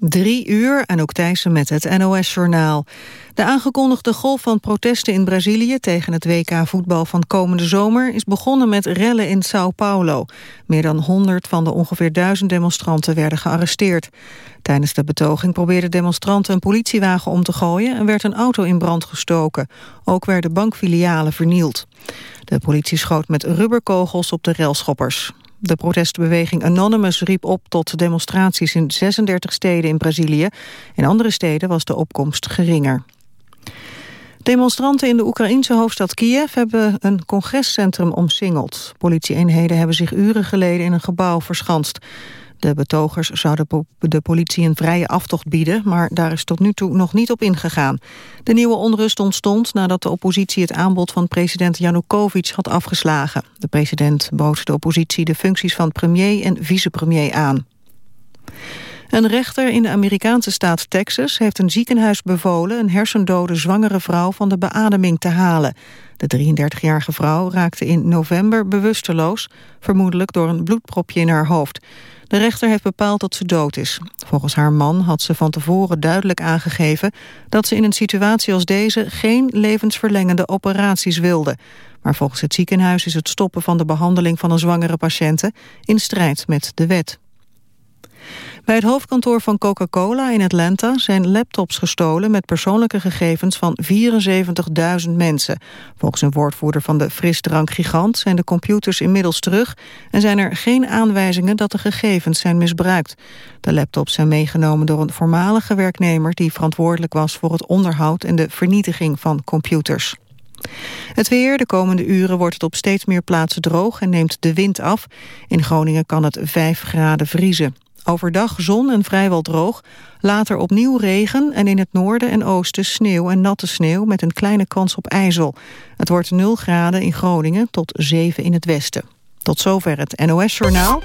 Drie uur en ook Thijssen met het NOS-journaal. De aangekondigde golf van protesten in Brazilië tegen het WK voetbal van komende zomer is begonnen met rellen in Sao Paulo. Meer dan 100 van de ongeveer duizend demonstranten werden gearresteerd. Tijdens de betoging probeerden demonstranten een politiewagen om te gooien en werd een auto in brand gestoken. Ook werden bankfilialen vernield. De politie schoot met rubberkogels op de relschoppers. De protestbeweging Anonymous riep op tot demonstraties in 36 steden in Brazilië. In andere steden was de opkomst geringer. Demonstranten in de Oekraïense hoofdstad Kiev hebben een congrescentrum omsingeld. Politieeenheden hebben zich uren geleden in een gebouw verschanst. De betogers zouden de politie een vrije aftocht bieden... maar daar is tot nu toe nog niet op ingegaan. De nieuwe onrust ontstond nadat de oppositie het aanbod van president Janukovic had afgeslagen. De president bood de oppositie de functies van premier en vicepremier aan. Een rechter in de Amerikaanse staat Texas heeft een ziekenhuis bevolen... een hersendode zwangere vrouw van de beademing te halen. De 33-jarige vrouw raakte in november bewusteloos... vermoedelijk door een bloedpropje in haar hoofd. De rechter heeft bepaald dat ze dood is. Volgens haar man had ze van tevoren duidelijk aangegeven... dat ze in een situatie als deze geen levensverlengende operaties wilde. Maar volgens het ziekenhuis is het stoppen van de behandeling van een zwangere patiënte... in strijd met de wet. Bij het hoofdkantoor van Coca-Cola in Atlanta zijn laptops gestolen met persoonlijke gegevens van 74.000 mensen. Volgens een woordvoerder van de frisdrankgigant zijn de computers inmiddels terug en zijn er geen aanwijzingen dat de gegevens zijn misbruikt. De laptops zijn meegenomen door een voormalige werknemer die verantwoordelijk was voor het onderhoud en de vernietiging van computers. Het weer, de komende uren wordt het op steeds meer plaatsen droog en neemt de wind af. In Groningen kan het 5 graden vriezen. Overdag zon en vrijwel droog. Later opnieuw regen en in het noorden en oosten sneeuw en natte sneeuw... met een kleine kans op ijzel. Het wordt 0 graden in Groningen tot 7 in het westen. Tot zover het NOS-journaal.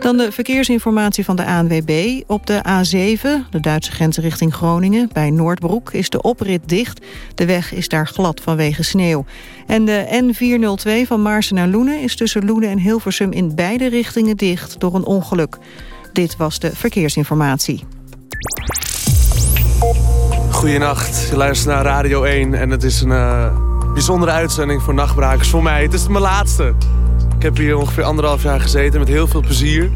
Dan de verkeersinformatie van de ANWB. Op de A7, de Duitse grens richting Groningen, bij Noordbroek... is de oprit dicht. De weg is daar glad vanwege sneeuw. En de N402 van Maarsen naar Loenen is tussen Loenen en Hilversum... in beide richtingen dicht door een ongeluk. Dit was de verkeersinformatie. Goedenacht, je luistert naar Radio 1 en het is een uh, bijzondere uitzending voor Nachtbrakers. Voor mij, het is mijn laatste. Ik heb hier ongeveer anderhalf jaar gezeten met heel veel plezier.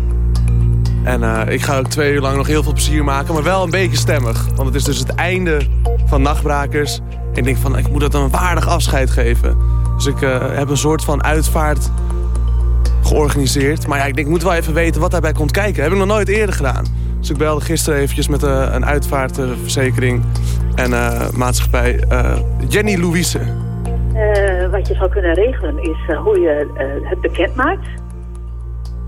En uh, ik ga ook twee uur lang nog heel veel plezier maken, maar wel een beetje stemmig. Want het is dus het einde van Nachtbrakers. En ik denk van, ik moet dat een waardig afscheid geven. Dus ik uh, heb een soort van uitvaart georganiseerd. Maar ja, ik denk, ik moet wel even weten wat daarbij komt kijken. Dat heb ik nog nooit eerder gedaan. Dus ik belde gisteren eventjes met uh, een uitvaartverzekering en uh, maatschappij uh, Jenny Louise. wat je zou kunnen regelen is hoe je het bekend maakt.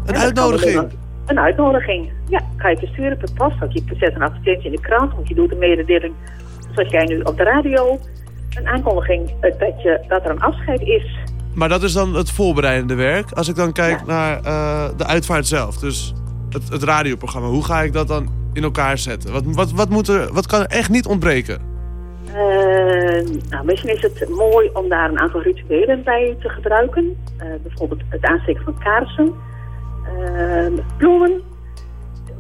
Een uitnodiging? Een uitnodiging. Ja, ga je versturen per post. Of je zet een advertentie in de krant. Of je doet een mededeling zoals jij nu op de radio. Een aankondiging dat, je, dat er een afscheid is maar dat is dan het voorbereidende werk. Als ik dan kijk naar uh, de uitvaart zelf, dus het, het, radioprogramma. Hoe ga ik dat dan in elkaar zetten? Wat, wat, wat, moet er, wat kan er echt niet ontbreken? Uh, nou, misschien is het mooi om daar een aantal rituelen bij te gebruiken. Uh, bijvoorbeeld het aansteken van kaarsen, bloemen,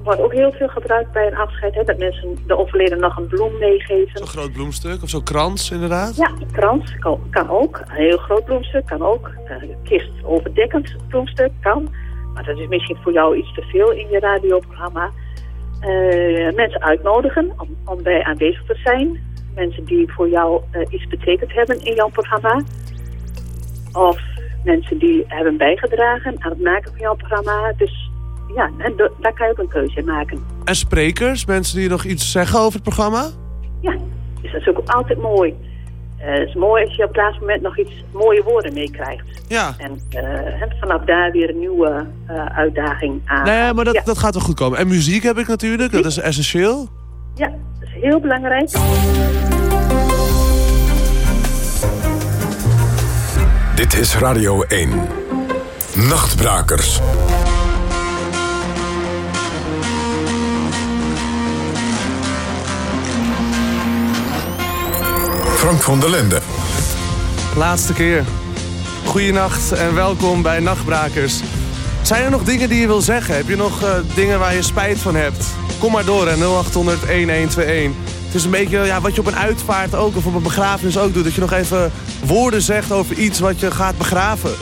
wordt ook heel veel gebruikt bij een afscheid. Hè, dat mensen de overleden nog een bloem meegeven. Zo'n groot bloemstuk of zo'n krans inderdaad? Ja, een krans kan, kan, ook. Een heel groot bloemstuk kan ook. Een eh, kist overdekkend bloemstuk kan. Maar dat is misschien voor jou iets te veel in je radioprogramma. Uh, mensen uitnodigen om, om bij aanwezig te zijn. Mensen die voor jou uh, iets betekend hebben in jouw programma. Of mensen die hebben bijgedragen aan het maken van jouw programma. Dus ja, en daar kan je ook een keuze in maken. En sprekers, mensen die nog iets zeggen over het programma? Ja, dus dat is ook altijd mooi. Uh, het is mooi als je op het laatste moment nog iets mooie woorden meekrijgt. Ja. En, uh, vanaf daar weer een nieuwe uh, uitdaging aan. Nee, maar dat, dat gaat wel goed komen. En muziek heb ik natuurlijk, dat is essentieel. Ja, dat is heel belangrijk. Dit is Radio 1. Nachtbrakers. Frank van der Lende. Laatste keer. Goedenacht en welkom bij Nachtbrakers. Zijn er nog dingen die je wil zeggen? Heb je nog uh, dingen waar je spijt van hebt? Kom maar door, 0800 1121. Het is een beetje ja, wat je op een uitvaart ook of op een begrafenis ook doet. Dat je nog even woorden zegt over iets wat je gaat begraven.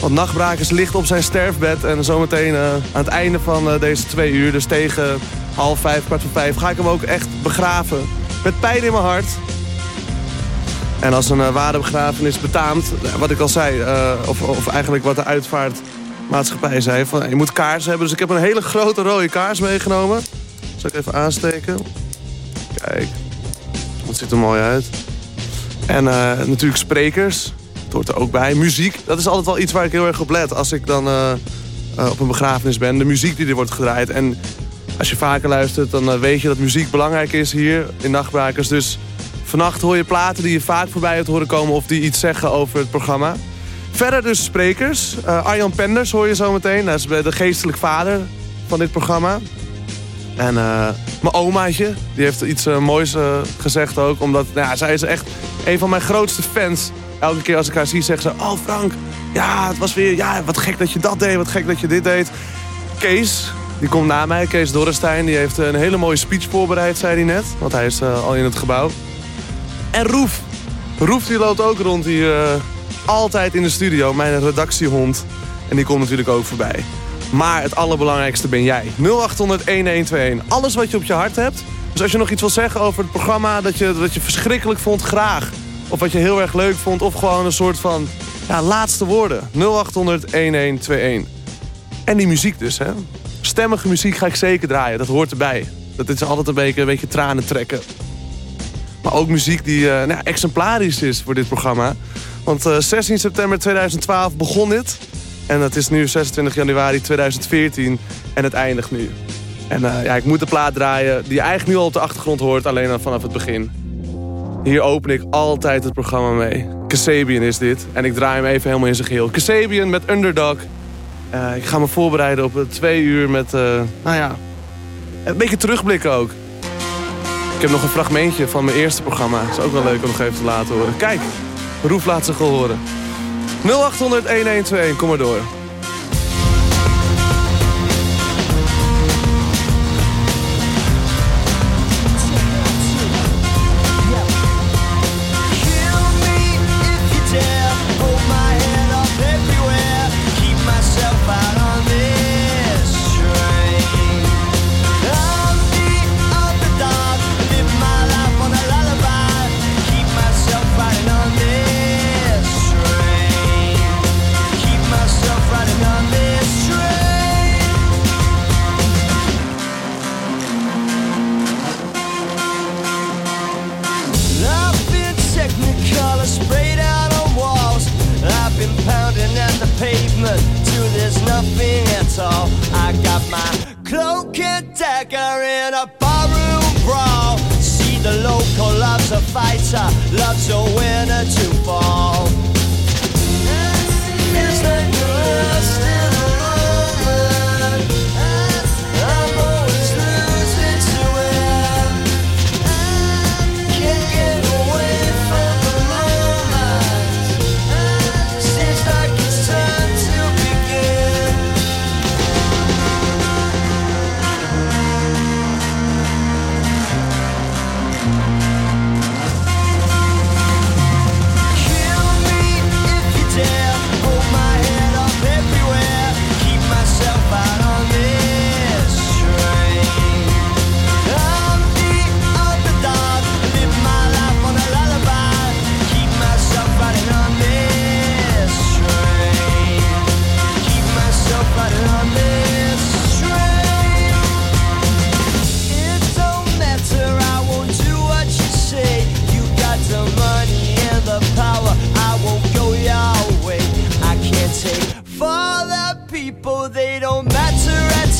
Want Nachtbrakers ligt op zijn sterfbed. En zometeen uh, aan het einde van uh, deze twee uur, dus tegen half vijf, kwart voor vijf... ga ik hem ook echt begraven. Met pijn in mijn hart. En als een uh, ware begrafenis betaamt, wat ik al zei... of, of eigenlijk wat de uitvaartmaatschappij zei... Van, je moet kaars hebben. Dus ik heb een hele grote rode kaars meegenomen. Zal ik even aansteken. Kijk, dat ziet er mooi uit. En natuurlijk sprekers dat hoort er ook bij. Muziek, dat is altijd wel iets waar ik heel erg op let. Als ik dan op een begrafenis ben. De muziek die er wordt gedraaid. En als je vaker luistert, dan weet je dat muziek belangrijk is hier in Nachtbrakers. Dus vannacht hoor je platen die je vaak voorbij hebt horen komen... of die iets zeggen over het programma. Verder dus sprekers. Arjan Penders hoor je zo meteen. Dat is de geestelijk vader van dit programma. En mijn omaatje, die heeft iets moois gezegd ook. Omdat nou ja, zij is echt een van mijn grootste fans elke keer als ik haar zie, zegt ze... Oh Frank, ja, het was weer... Ja, wat gek dat je dat deed, wat gek dat je dit deed. Kees, die komt na mij. Kees Dorrestein, die heeft een hele mooie speech voorbereid, zei hij net. Want hij is al in het gebouw. En Roef. Roef die loopt ook rond hier uh, altijd in de studio. Mijn redactiehond. En die komt natuurlijk ook voorbij. Maar het allerbelangrijkste ben jij. 0800-1121. Alles wat je op je hart hebt. Dus als je nog iets wil zeggen over het programma... dat je, dat je verschrikkelijk vond, graag. Of wat je heel erg leuk vond. Of gewoon een soort van ja, laatste woorden. 0800 1121. En die muziek dus, hè. Stemmige muziek ga ik zeker draaien. Dat hoort erbij. Dat is altijd een beetje, een beetje tranen trekken. Maar ook muziek die uh, nou, exemplarisch is voor dit programma. Want uh, eh, 16 september 2012 begon dit. En het is nu 26 januari 2014. En het eindigt nu. En uh, ja, ik moet de plaat draaien die je eigenlijk nu al op de achtergrond hoort. Alleen dan vanaf het begin. Hier open ik altijd het programma mee. Kasabian is dit. En ik draai hem even helemaal in zijn geheel. Kasabian met Underdog. Ik ga me voorbereiden op twee uur met, nou ja, een beetje terugblikken ook. Ik heb nog een fragmentje van mijn eerste programma. Is ook wel leuk om nog even te laten horen. Kijk, Roef laat zich al horen. 0800 1121, kom maar door.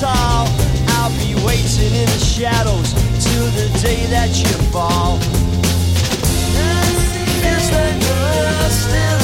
tall. I'll be waiting in the shadows till the day that you fall. Is that girl still?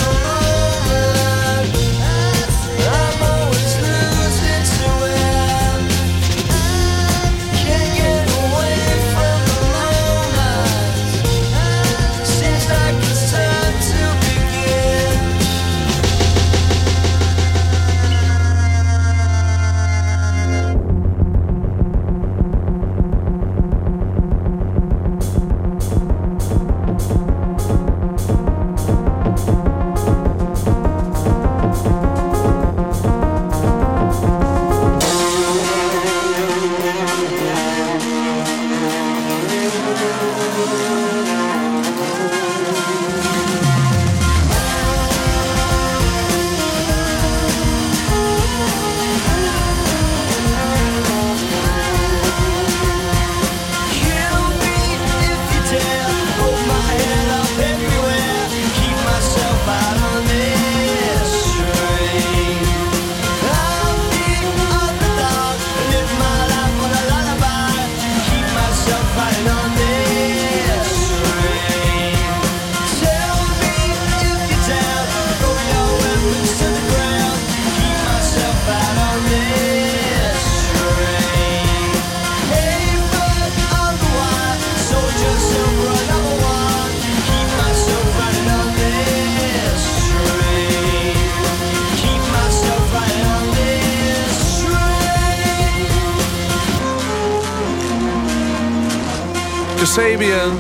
Kasabian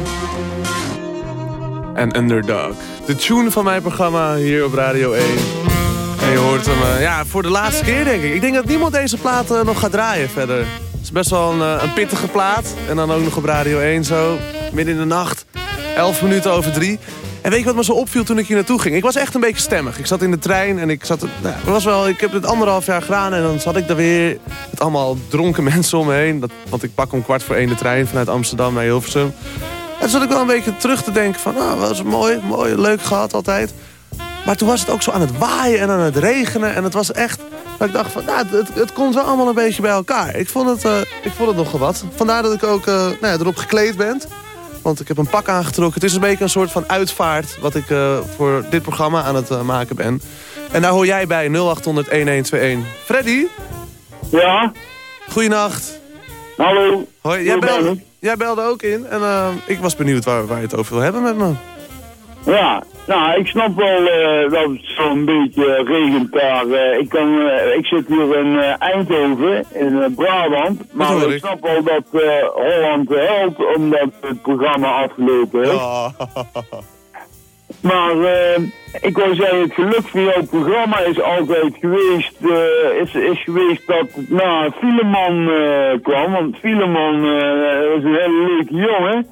en Underdog. De tune van mijn programma hier op Radio 1. En je hoort hem uh, ja, voor de laatste keer, denk ik. Ik denk dat niemand deze plaat uh, nog gaat draaien verder. Het is best wel een, uh, een, pittige plaat. En dan ook nog op Radio 1 zo, midden in de nacht. 11 minuten over drie. En weet je wat me zo opviel toen ik hier naartoe ging? Ik was echt een beetje stemmig. Ik zat in de trein en ik zat... Nou, was wel, ik heb het anderhalf jaar gedaan en dan zat ik daar weer... met allemaal dronken mensen om me heen. Dat, want ik pak om kwart voor één de trein vanuit Amsterdam naar Hilversum. En toen zat ik wel een beetje terug te denken van... nou, was mooi, mooi, leuk gehad altijd. Maar toen was het ook zo aan het waaien en aan het regenen. En het was echt... Dat ik dacht van, nou, het, het komt wel allemaal een beetje bij elkaar. Ik vond het, uh, ik vond het nogal wat. Vandaar dat ik ook uh, nou ja, erop gekleed ben. Want ik heb een pak aangetrokken. Het is een beetje een soort van uitvaart... wat ik uh, voor dit programma aan het maken ben. En daar hoor jij bij 0800-1121. Freddy? Ja? Goeienacht. Hallo. Hoi, jij belde, jij belde ook in. En uh, ik was benieuwd waar, waar je het over wil hebben met me. Ja, nou, ik snap wel uh, dat het zo'n beetje regent daar. Uh, ik, kan, uh, ik zit hier in Eindhoven, in Brabant. Maar ik. ik. snap wel dat Holland helpt omdat het programma afgelopen is. Oh. Maar ik wil zeggen, het geluk van jouw programma is altijd geweest, is, is geweest dat het na Filemon kwam. Want Filemon is een hele leuke jongen.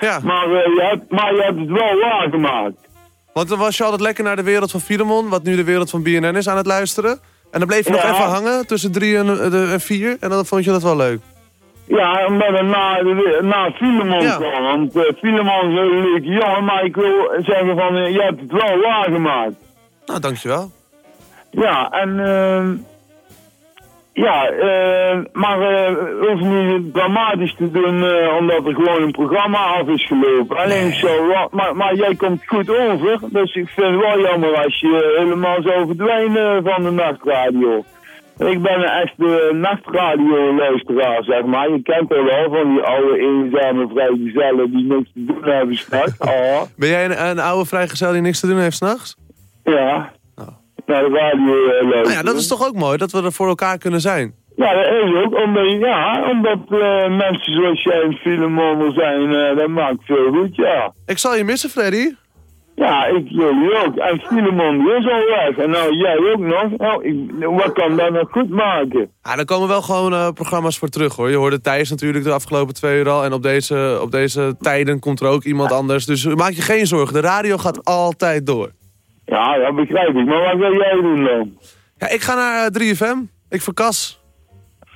Ja. Maar, je hebt, maar je hebt het wel waargemaakt. Want dan was je altijd lekker naar de wereld van Filemon, wat nu de wereld van BNN is, aan het luisteren. En dan bleef je ja. nog even hangen tussen drie en, en vier. En dan vond je dat wel leuk. Ja, omdat het na, na Filemon ja. kwam. Want uh, Filemon is een leuke jongen, maar ik wil zeggen van, uh, je hebt het wel waargemaakt. Nou, dankjewel. Ja, en... Uh, ja, uh, maar uh, we hoeven niet dramatisch te doen uh, omdat er gewoon een programma af is gelopen. Alleen nee. zo, maar, maar jij komt goed over, dus ik vind het wel jammer als je helemaal zou verdwijnen van de nachtradio. Ik ben een echte nachtradio-luisteraar, zeg maar. Je kent er wel van die oude eenzame vrijgezellen die niks te doen hebben s'nachts. Oh. Ben jij een, een oude vrijgezel die niks te doen heeft s'nachts? Ja naar de radio uh, nou ja, dat is toch ook mooi, dat we er voor elkaar kunnen zijn? Ja, dat is ook. Omdat, ja, omdat uh, mensen zoals jij en Filemon zijn, uh, dat maakt veel goed, ja. Ik zal je missen, Freddy. Ja, ik jullie ook. En Filemon is al weg. En nou, jij ook nog. Nou, ik, wat kan dat nog goed maken? Ja, daar komen wel gewoon uh, programma's voor terug, hoor. Je hoorde Thijs natuurlijk de afgelopen twee uur al. En op deze, op deze tijden komt er ook iemand anders. Dus maak je geen zorgen. De radio gaat altijd door. Ja, dat begrijp ik. Maar wat wil jij doen dan? Ja, ik ga naar 3FM. Ik verkas.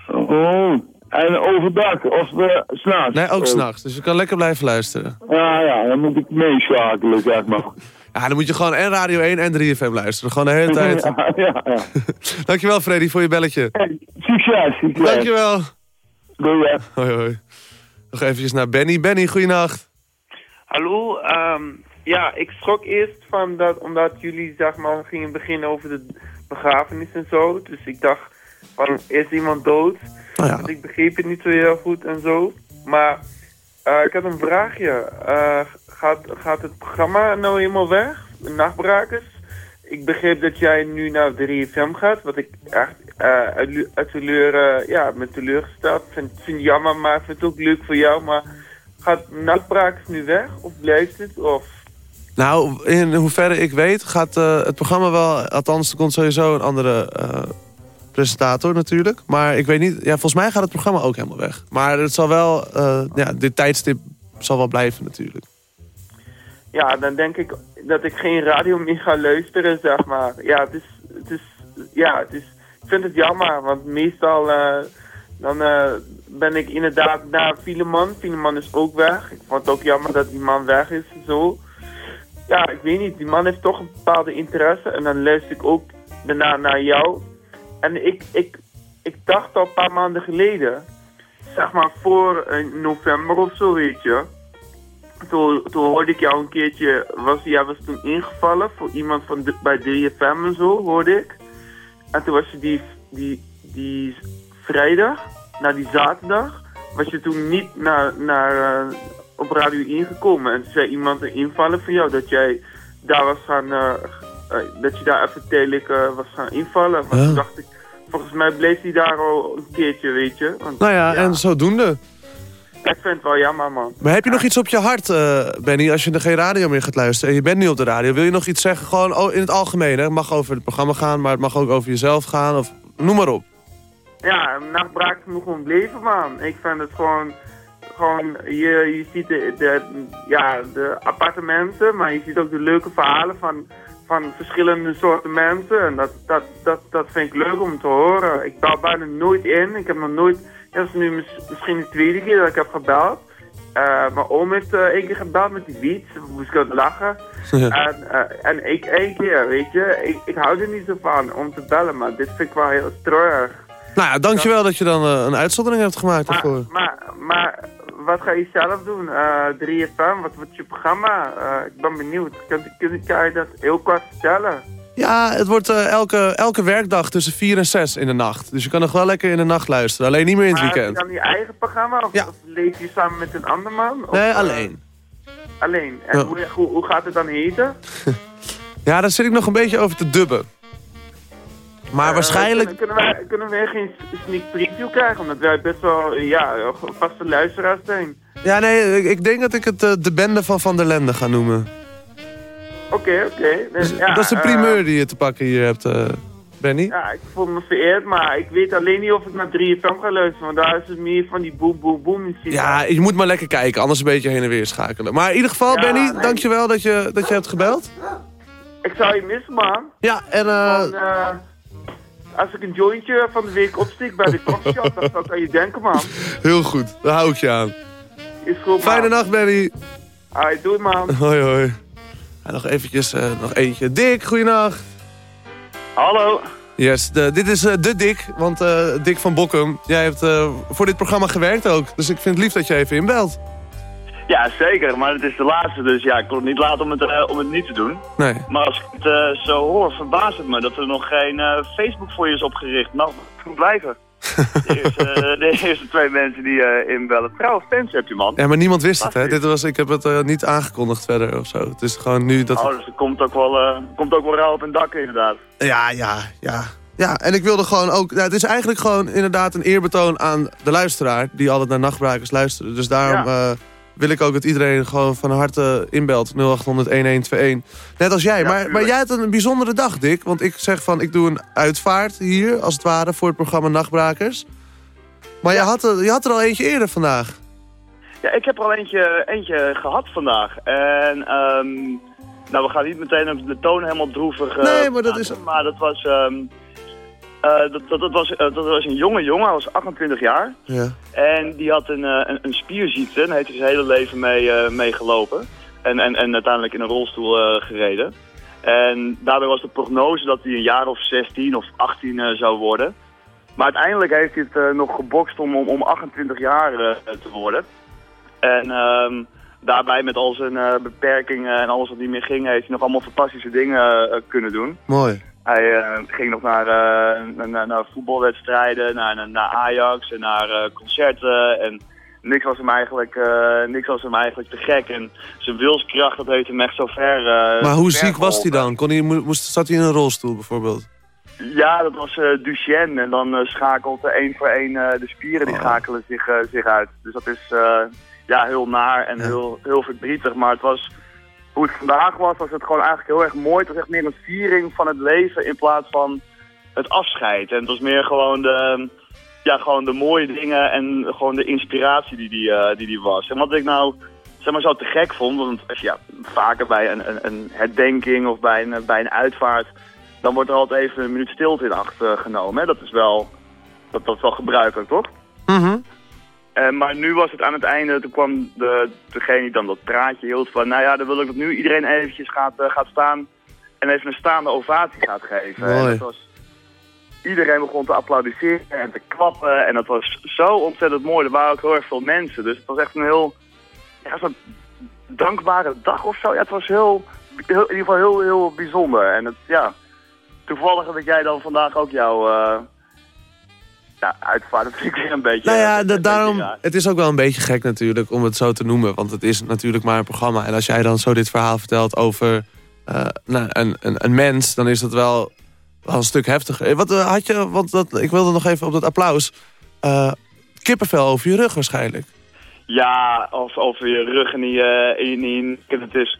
Oh, en overdag of uh, s'nachts? Nee, ook oh. s'nachts. Dus je kan lekker blijven luisteren. Ja, ja, dan moet ik meeschakelen, zeg maar. Ja, dan moet je gewoon en Radio 1 en 3FM luisteren. Gewoon de hele tijd. Ja, ja, ja. Dankjewel Freddy voor je belletje. Hey, succes, succes. Dankjewel. Doei, ja. Hoi, hoi. Nog eventjes naar Benny. Benny, goeienacht. Hallo, um, ja, ik schrok eerst van dat, omdat jullie zeg maar gingen beginnen over de begrafenis en zo. Dus ik dacht van, is iemand dood? Oh ja. Dus ik begreep het niet zo heel goed en zo. Maar uh, ik had een vraagje. Uh, gaat, gaat het programma nou helemaal weg? Nachtbrakers? Ik begreep dat jij nu naar 3FM gaat, wat ik echt uh, uit, uit teleur, ja, met teleurgesteld vind. vind jammer, maar ik vind het ook leuk voor jou. Maar gaat Nachtbrakers nu weg? Of blijft het? Of nou, in hoeverre ik weet gaat uh, het programma wel... Althans, er komt sowieso een andere uh, presentator natuurlijk. Maar ik weet niet... Ja, volgens mij gaat het programma ook helemaal weg. Maar het zal wel... Uh, ja, dit tijdstip zal wel blijven natuurlijk. Ja, dan denk ik dat ik geen radio meer ga luisteren, zeg maar. Ja, het is... Het is ja, het is... Ik vind het jammer, want meestal... dan ben ik inderdaad naar Filemon. Filemon is ook weg. Ik vond het ook jammer dat die man weg is, zo ja, ik weet niet. Die man heeft toch een bepaalde interesse. En dan luister ik ook daarna naar jou. En ik, ik, ik dacht al een paar maanden geleden, zeg maar voor november of zo, weet je. Toen, toen hoorde ik jou een keertje, was, jij was toen ingevallen voor iemand van bij 3FM en zo, hoorde ik. En toen was je die, die, die vrijdag, naar die zaterdag, was je toen niet naar, naar, uh, op Radio 1 gekomen. En toen zei iemand een invallen van jou dat jij daar was gaan, uh, uh, dat je daar even tijdelijk uh, was gaan invallen. Maar toen dacht ik, volgens mij bleef hij daar al een keertje, weet je. Want, nou ja, ja, en zodoende. ik vind het wel jammer, man. Maar heb je nog iets op je hart, Benny, als je er geen radio meer gaat luisteren... en je bent nu op de radio, wil je nog iets zeggen? Gewoon in het algemeen, hè? Het mag over het programma gaan, maar het mag ook over jezelf gaan. Of noem maar op. Ja, nachtbraak moet gewoon blijven, man. Ik vind het gewoon... Gewoon, je, je ziet de, de, ja, de appartementen, maar je ziet ook de leuke verhalen van, van verschillende soorten mensen. En dat, dat, dat, dat vind ik leuk om te horen. Ik bel bijna nooit in. Ik heb nog nooit... Dat is nu misschien de tweede keer dat ik heb gebeld. Uh, mijn oom heeft uh, één keer gebeld met die wiet. Moest ik ook lachen. En, uh, en ik één keer, weet je. Ik, ik hou er niet zo van om te bellen, maar dit vind ik wel heel treurig. Nou ja, dankjewel dat je dan een uitzondering hebt gemaakt maar, Maar, maar wat ga je zelf doen? 3FM, wat wordt je programma? ik ben benieuwd. Kun, kun, je dat heel kort vertellen? Ja, het wordt uh, elke, elke werkdag tussen 4 en 6 in de nacht. Dus je kan nog wel lekker in de nacht luisteren. Alleen niet meer in het maar weekend. Maar heb je dan je eigen programma? Of, ja. of leef je samen met een ander man? Of, nee, alleen. Uh, alleen. En hoe, hoe, hoe, gaat het dan heten? ja, daar zit ik nog een beetje over te dubben. Maar waarschijnlijk... Kunnen, kunnen, wij, kunnen wij geen sneak preview krijgen? Omdat wij best wel ja, vaste luisteraars zijn. Ja, nee, ik denk dat ik het de bende van Van der Lende ga noemen. Oké, oké. Dus, ja, dat is de primeur uh, die je te pakken hier hebt, uh, Benny. Ja, ik voel me vereerd, maar ik weet alleen niet of ik naar 3FM ga luisteren. Want daar is het meer van die boem boem boem muziek. Ja, je moet maar lekker kijken, anders een beetje heen en weer schakelen. Maar in ieder geval, ja, Benny, nee. dankjewel dat je, dat je hebt gebeld. Ik zou je missen, man. Ja, en... Uh... Als ik een jointje van de week opstik bij de coffeeshop, dan zou ik aan je denken, man. Heel goed, daar hou ik je aan. Is goed, Fijne nacht, Benny. Hoi, doei, man. Hoi, hoi. En nog eventjes, uh, nog eentje. Dick, goeienacht. Hallo. Yes, de, dit is uh, de Dick, want uh, Dick van Bokkum, jij hebt voor dit programma gewerkt ook. Dus ik vind het lief dat je even inbelt. Ja, zeker, maar het is de laatste, dus ja, ik kon het niet laten om het, om het niet te doen. Nee. Maar als ik het zo hoor, verbaast het me dat er nog geen Facebook voor je is opgericht. Nou, moet blijven. De eerste, de eerste, twee mensen die inbellen. Trouwens, fans hebt u, man. Ja, maar niemand wist het, hè? Dit was, ik heb het niet aangekondigd verder of zo. Het is gewoon nu dat... Oh, dus er komt ook wel, komt ook wel rauw op een dak, inderdaad. Ja, ja, ja. Ja, en ik wilde gewoon ook... Nou, het is eigenlijk gewoon inderdaad een eerbetoon aan de luisteraar... die altijd naar Nachtbrakers luisteren. Dus daarom... Ja wil ik ook dat iedereen gewoon van harte inbelt. 0800-1121. Net als jij. Ja, maar, maar jij hebt een bijzondere dag, Dick. Want ik zeg van, ik doe een uitvaart hier, als het ware, voor het programma Nachtbrakers. Maar ja. je, had er, je had er al eentje eerder vandaag. Ja, ik heb er al eentje, eentje gehad vandaag. En um, nou, we gaan niet meteen op de toon helemaal droevig... Uh, nee, maar dat is... Maar dat was... Um, uh, dat, dat, dat, was, uh, dat was een jonge jongen, hij was 28 jaar. Ja. En die had een, uh, een, een spierziekte, en heeft hij zijn hele leven mee, mee gelopen. En, en, en uiteindelijk in een rolstoel gereden. En daarbij was de prognose dat hij een jaar of 16 of 18 zou worden. Maar uiteindelijk heeft hij het nog gebokst om, om, om 28 jaar te worden. En um, daarbij met al zijn beperkingen en alles wat niet meer ging, heeft hij nog allemaal fantastische dingen kunnen doen. Mooi. Hij uh, ging nog naar, uh, naar, naar, voetbalwedstrijden, naar, naar, Ajax en naar uh, concerten. En niks was, hem eigenlijk, niks was hem eigenlijk te gek. En zijn wilskracht dat heeft hem echt zo ver Maar hoe ziek was hij dan? Kon hij, moest, zat hij in een rolstoel bijvoorbeeld? Ja, dat was Duchenne. En dan schakelt één voor één de spieren die schakelen zich, zich uit. Dus dat is ja, heel naar en ja. heel, heel verdrietig. Maar het was hoe het vandaag was, was het gewoon eigenlijk heel erg mooi. Het was echt meer een viering van het leven in plaats van het afscheid. En het was meer gewoon de, ja, gewoon de mooie dingen en gewoon de inspiratie die die, uh, die, die was. En wat ik nou zeg maar zo te gek vond, want ja, vaker bij een, een, een herdenking of bij een, bij een uitvaart, dan wordt er altijd even een minuut stilte in acht uh, genomen. Hè? Dat is wel, dat, dat is wel gebruikelijk, toch? Mhm. Uh, maar nu was het aan het einde, toen kwam de, degene die dan dat praatje hield van... nou ja, dan wil ik dat nu iedereen eventjes gaat, uh, gaat staan en even een staande ovatie gaat geven. En dat was, iedereen begon te applaudisseren en te klappen en dat was zo ontzettend mooi. Er waren ook heel erg veel mensen, dus het was echt een heel... Ja, zo'n dankbare dag of zo. Ja, het was heel, heel, in ieder geval heel, heel bijzonder. En het, ja, toevallig dat jij dan vandaag ook jouw... Uh, ja, uitvaart, dat vind ik weer een beetje... Nou ja, dat, daarom, het is ook wel een beetje gek natuurlijk om het zo te noemen. Want het is natuurlijk maar een programma. En als jij dan zo dit verhaal vertelt over uh, nou, een, een, een mens... dan is dat wel, wel een stuk heftiger. Wat uh, had je, want dat, ik wilde nog even op dat applaus... Uh, kippenvel over je rug waarschijnlijk. Ja, of over je rug in, in, het is,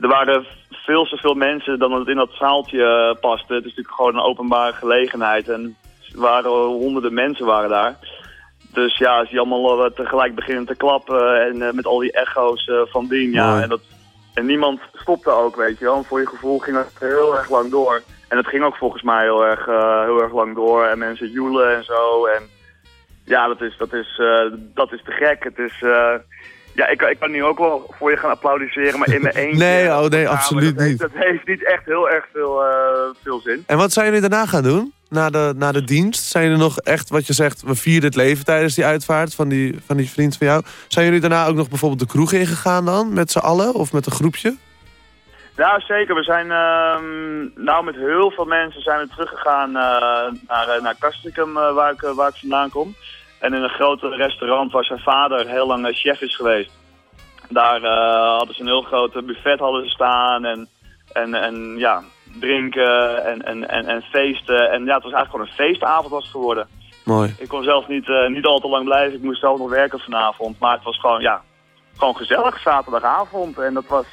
er waren veel zoveel mensen dan het in dat zaaltje paste. Het is natuurlijk gewoon een openbare gelegenheid en er waren honderden mensen waren daar. Dus ja, als die allemaal tegelijk beginnen te klappen en met al die echo's van dien, ja, en dat en niemand stopte ook, weet je wel. En voor je gevoel ging het heel erg lang door. En het ging ook volgens mij heel erg, heel erg lang door. En mensen joelen en zo. En ja, dat is, dat is, dat is te gek. Het is... Ja, ik, ik kan nu ook wel voor je gaan applaudisseren, maar in mijn eentje... nee, oh nee, absoluut dat niet. Dat heeft niet echt heel erg veel, veel zin. En wat zijn jullie daarna gaan doen? Na de, na de dienst? Zijn jullie nog echt, wat je zegt, we vierden het leven tijdens die uitvaart van die, van die vriend van jou. Zijn jullie daarna ook nog bijvoorbeeld de kroeg ingegaan dan? Met z'n allen of met een groepje? Ja, zeker. We zijn uh, nou met heel veel mensen zijn we teruggegaan uh, naar, eh, naar Castricum, waar, ik, waar ik vandaan kom. En in een groot restaurant waar zijn vader heel lang chef is geweest. Daar hadden ze een heel groot buffet hadden ze staan en, en, en ja, drinken en, en, en, en feesten. En ja, het was eigenlijk gewoon een feestavond was geworden. Mooi. Ik kon zelf niet, niet al te lang blijven. Ik moest zelf nog werken vanavond. Maar het was gewoon, ja, gewoon gezellig zaterdagavond. En dat was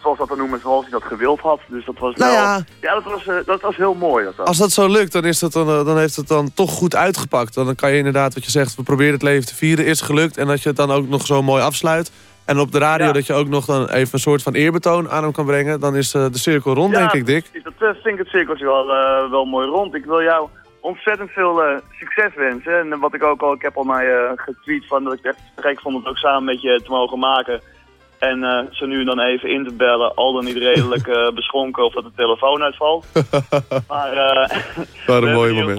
zoals dat te noemen, zoals hij dat gewild had. Dus dat was nou wel, ja, ja dat, was, uh, dat was heel mooi. Dat Als dat zo lukt, dan, is dat dan, uh, dan heeft het dan toch goed uitgepakt. Dan kan je inderdaad, wat je zegt, we proberen het leven te vieren, is gelukt. En dat je het dan ook nog zo mooi afsluit. En op de radio ja. dat je ook nog dan even een soort van eerbetoon aan hem kan brengen. Dan is uh, de cirkel rond, ja, denk ik, Dick. dat vind ik het cirkeltje wel, wel mooi rond. Ik wil jou ontzettend veel succes wensen. En wat ik ook al, ik heb al mij getweet van dat ik het echt gek vond het ook samen met je te mogen maken. En uh, zo nu dan even in te bellen, al dan niet redelijk uh, beschonken of dat de telefoon uitvalt. maar uh, Wat een mooie moment.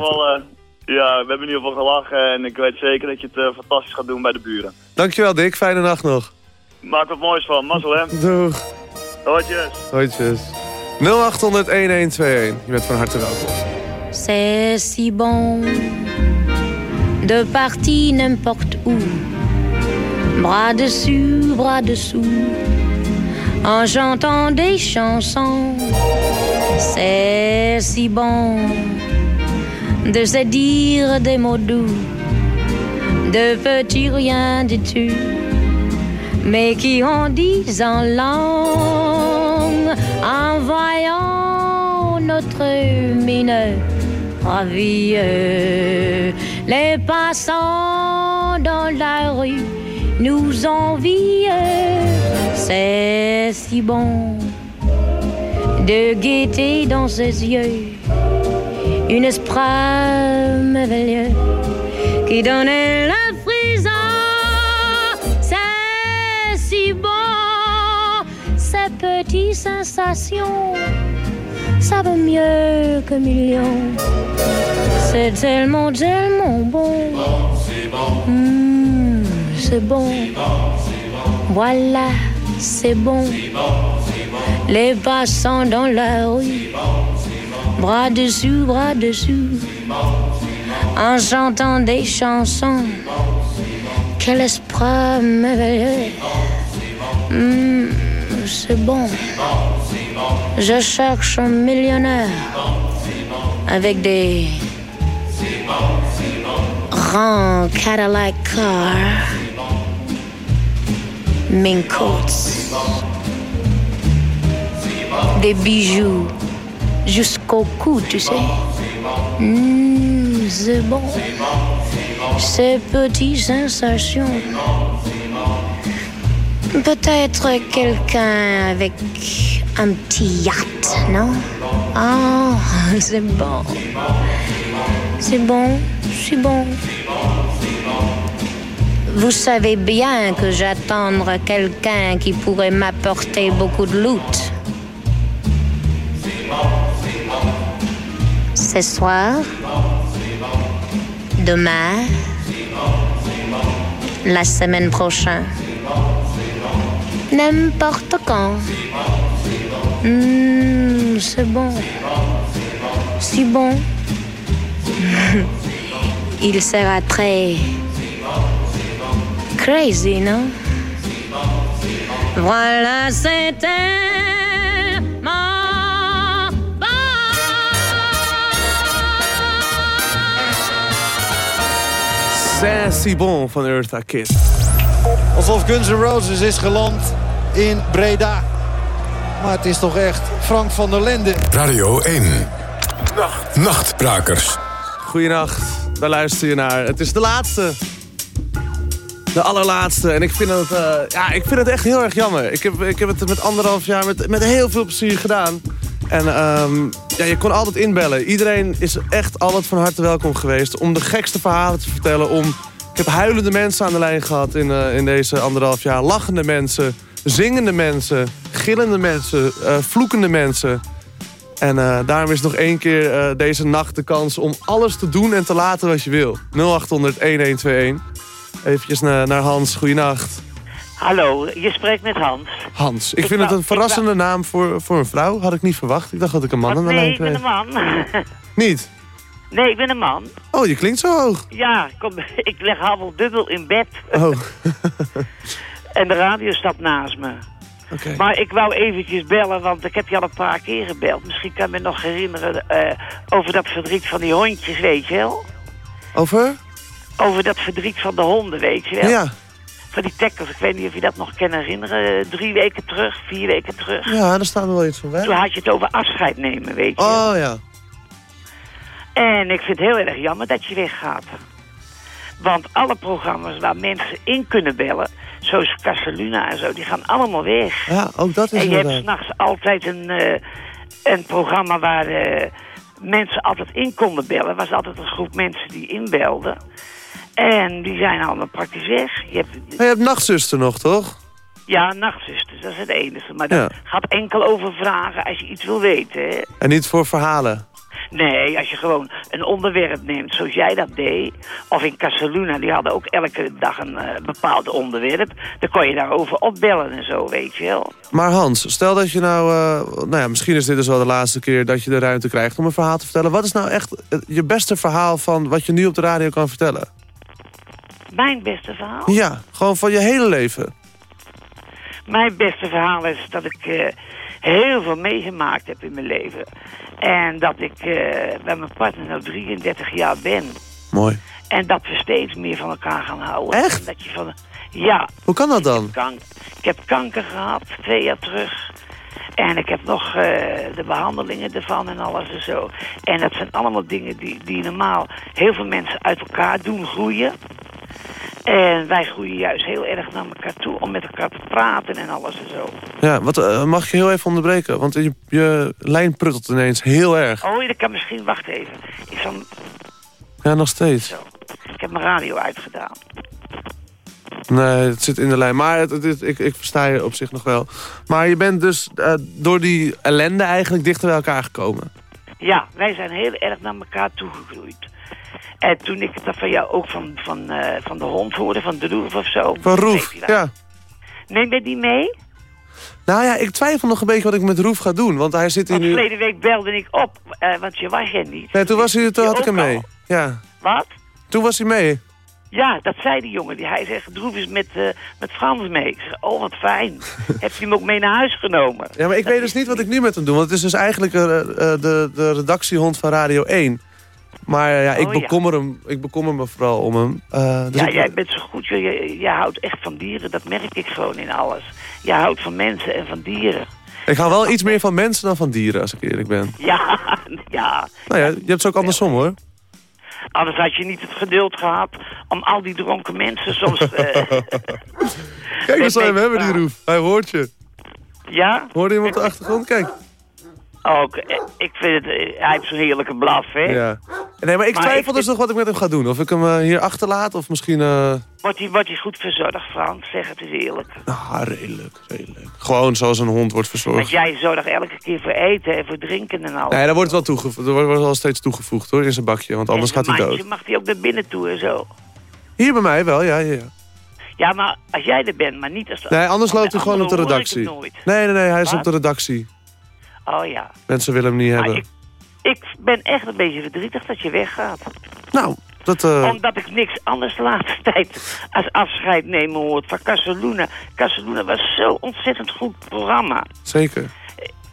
ja, we hebben in ieder geval gelachen en ik weet zeker dat je het fantastisch gaat doen bij de buren. Dankjewel Dick, fijne nacht nog. Maak wat moois van, mazzel hè. Doeg. Hoitjes. Hoitjes. 0800-1121, je bent van harte welkom. C'est si bon de partir n'importe où bras dessus, dessous, en chantant des chansons. C'est si bon de se dire des mots doux, de petits rien du tout, mais qui en disent en langue, en voyant notre mine ravie. Les passants dans la rue nous envie. C'est si bon de guetter dans ses yeux une esprit merveilleux qui donnait la frisson. C'est si bon, ces petites sensations. Ça vaut mieux que millions. C'est tellement, tellement bon. c'est bon. Mmh c'est bon. Voilà, c'est bon. Les passants dans la rue, bras dessus, bras dessous, en chantant des chansons. Quel esprit merveilleux. Mmh, c'est bon. Je cherche un millionnaire avec des grands Cadillac cars mink coats, des bijoux jusqu'au cou, tu sais. Mmh, c'est bon, ces petites sensations. Peut-être quelqu'un avec un petit yacht, non? Ah, c'est bon. C'est bon, c'est bon. Vous savez bien que j'attendre quelqu'un qui pourrait m'apporter beaucoup de loot. Ce soir, demain, la semaine prochaine, n'importe quand. Mmh, c'est bon, si bon. Il sera très crazy, non? Voilà, c'était C'est si bon van Eartha Kitt. Alsof Guns N' Roses is geland in Breda. Maar het is toch echt Frank van der Lende. Radio 1. Nacht. Nachtbrakers. Goedenacht, daar luister je naar. Het is de laatste. De allerlaatste. En ik vind het, uh, ja, ik vind het echt heel erg jammer. Ik heb, ik heb het met anderhalf jaar met, met heel veel plezier gedaan. En um, ja, je kon altijd inbellen. Iedereen is echt altijd van harte welkom geweest. Om de gekste verhalen te vertellen. Om, ik heb huilende mensen aan de lijn gehad in, uh, in deze anderhalf jaar. Lachende mensen, zingende mensen, gillende mensen, uh, vloekende mensen. En uh, daarom is nog één keer deze nacht de kans om alles te doen en te laten wat je wil. 0800-1121. Eventjes naar, naar Hans. Goeienacht. Hallo, je spreekt met Hans. Hans. Ik, ik vind het een verrassende wou... naam voor, voor een vrouw. Had ik niet verwacht. Ik dacht dat ik een man aan de lijn kreeg. Nee, ik ben een man. niet? Nee, ik ben een man. Oh, je klinkt zo hoog. Ja, kom, ik leg half dubbel in bed. Oh. en de radio staat naast me. Okay. Maar ik wou eventjes bellen, want ik heb je al een paar keer gebeld. Misschien kan je me nog herinneren uh, over dat verdriet van die hondjes, weet je wel? Over? Over dat verdriet van de honden, weet je wel? Ja. Van die tackles, ik weet niet of je dat nog kan herinneren. Drie weken terug, vier weken terug. Ja, daar staan wel iets van bij. Toen had je het over afscheid nemen, weet je Oh, ja. En ik vind het heel erg jammer dat je weggaat. Want alle programma's waar mensen in kunnen bellen... zoals Casaluna en zo, die gaan allemaal weg. Ja, ook dat is En je inderdaad. hebt s'nachts altijd een, uh, een programma waar uh, mensen altijd in konden bellen. Er was altijd een groep mensen die inbelden. En die zijn allemaal praktisch weg. Je hebt, maar je hebt nachtzuster nog, toch? Ja, nachtzusters, dat is het enige. Maar dat ja. gaat enkel over vragen als je iets wil weten. Hè? En niet voor verhalen? Nee, als je gewoon een onderwerp neemt zoals jij dat deed. Of in Casaluna, die hadden ook elke dag een uh, bepaald onderwerp. Dan kon je daarover opbellen en zo, weet je wel. Maar Hans, stel dat je nou... Uh, nou ja, misschien is dit dus wel de laatste keer dat je de ruimte krijgt om een verhaal te vertellen. Wat is nou echt je beste verhaal van wat je nu op de radio kan vertellen? Mijn beste verhaal? Ja, gewoon van je hele leven. Mijn beste verhaal is dat ik uh, heel veel meegemaakt heb in mijn leven. En dat ik uh, bij mijn partner nu 33 jaar ben. Mooi. En dat we steeds meer van elkaar gaan houden. Echt? En dat je van, ja. Hoe kan dat dan? Ik heb, kanker, ik heb kanker gehad, twee jaar terug. En ik heb nog uh, de behandelingen ervan en alles en zo. En dat zijn allemaal dingen die, die normaal heel veel mensen uit elkaar doen groeien. En wij groeien juist heel erg naar elkaar toe om met elkaar te praten en alles en zo. Ja, wat, uh, mag je heel even onderbreken? Want je, je lijn pruttelt ineens heel erg. Oh, dat kan misschien... Wacht even. Ik zal... Ja, nog steeds. Zo. Ik heb mijn radio uitgedaan. Nee, het zit in de lijn. Maar het, het, ik, ik versta je op zich nog wel. Maar je bent dus uh, door die ellende eigenlijk dichter bij elkaar gekomen. Ja, wij zijn heel erg naar elkaar toegegroeid. En toen ik het van jou ook van, van, uh, van de hond hoorde, van de Roef of zo. Van Roef, ja. Neem je die mee? Nou ja, ik twijfel nog een beetje wat ik met Roef ga doen. Want hij zit hier nu... verleden week belde ik op, uh, want je was er niet. Nee, toen, was hij, toen had ik hem mee. Al. Ja. Wat? Toen was hij mee. Ja, dat zei die jongen. Die, hij zegt, Droef is met, uh, met Frans mee. Ik zeg, oh wat fijn. Heb je hem ook mee naar huis genomen? Ja, maar ik dat weet dus niet wat ik nu met hem doe. Want het is dus eigenlijk uh, de, de redactiehond van Radio 1. Maar ja, ik, oh, bekommer ja. Hem, ik bekommer me vooral om hem. Uh, dus ja, ik... jij bent zo goed. Je, je, je, houdt echt van dieren. Dat merk ik gewoon in alles. Je houdt van mensen en van dieren. Ik hou wel iets meer van mensen dan van dieren, als ik eerlijk ben. Ja, ja. Nou ja, je hebt het ook andersom, hoor. Anders had je niet het geduld gehad om al die dronken mensen soms... Uh... Kijk, eens hem hebben, die roef. Hij hoort je. Ja? Hoorde je hem op de achtergrond? Kijk. Ook, ik vind het, hij heeft zo'n heerlijke blaf, hè? Ja. Nee, maar ik Maar twijfel ik dus nog wat ik met hem ga doen. Of ik hem uh, hier achterlaat, of misschien... Uh... Wordt hij, wordt hij goed verzorgd, Frans? Zeg het eens eerlijk. Ah, redelijk, redelijk. Gewoon zoals een hond wordt verzorgd. Want jij zorgt elke keer voor eten en voor drinken en alles. Nee, daar wordt wel, toegevoegd, er wordt wel steeds toegevoegd, hoor, in zijn bakje. Want anders gaat hij dood. mag hij ook naar binnen toe en zo. Hier bij mij wel, ja, ja, ja. Ja, maar als jij er bent, maar niet als... Nee, anders loopt hij gewoon op de redactie. Nee, nee, nee, hij is Wat? op de redactie. Oh ja. Mensen willen hem niet Maar hebben. ik, ik ben echt een beetje verdrietig dat je weggaat. Nou, dat... Uh... Omdat ik niks anders de laatste tijd als afscheid nemen hoort van Casaluna. Casaluna was zo'n ontzettend goed programma. Zeker.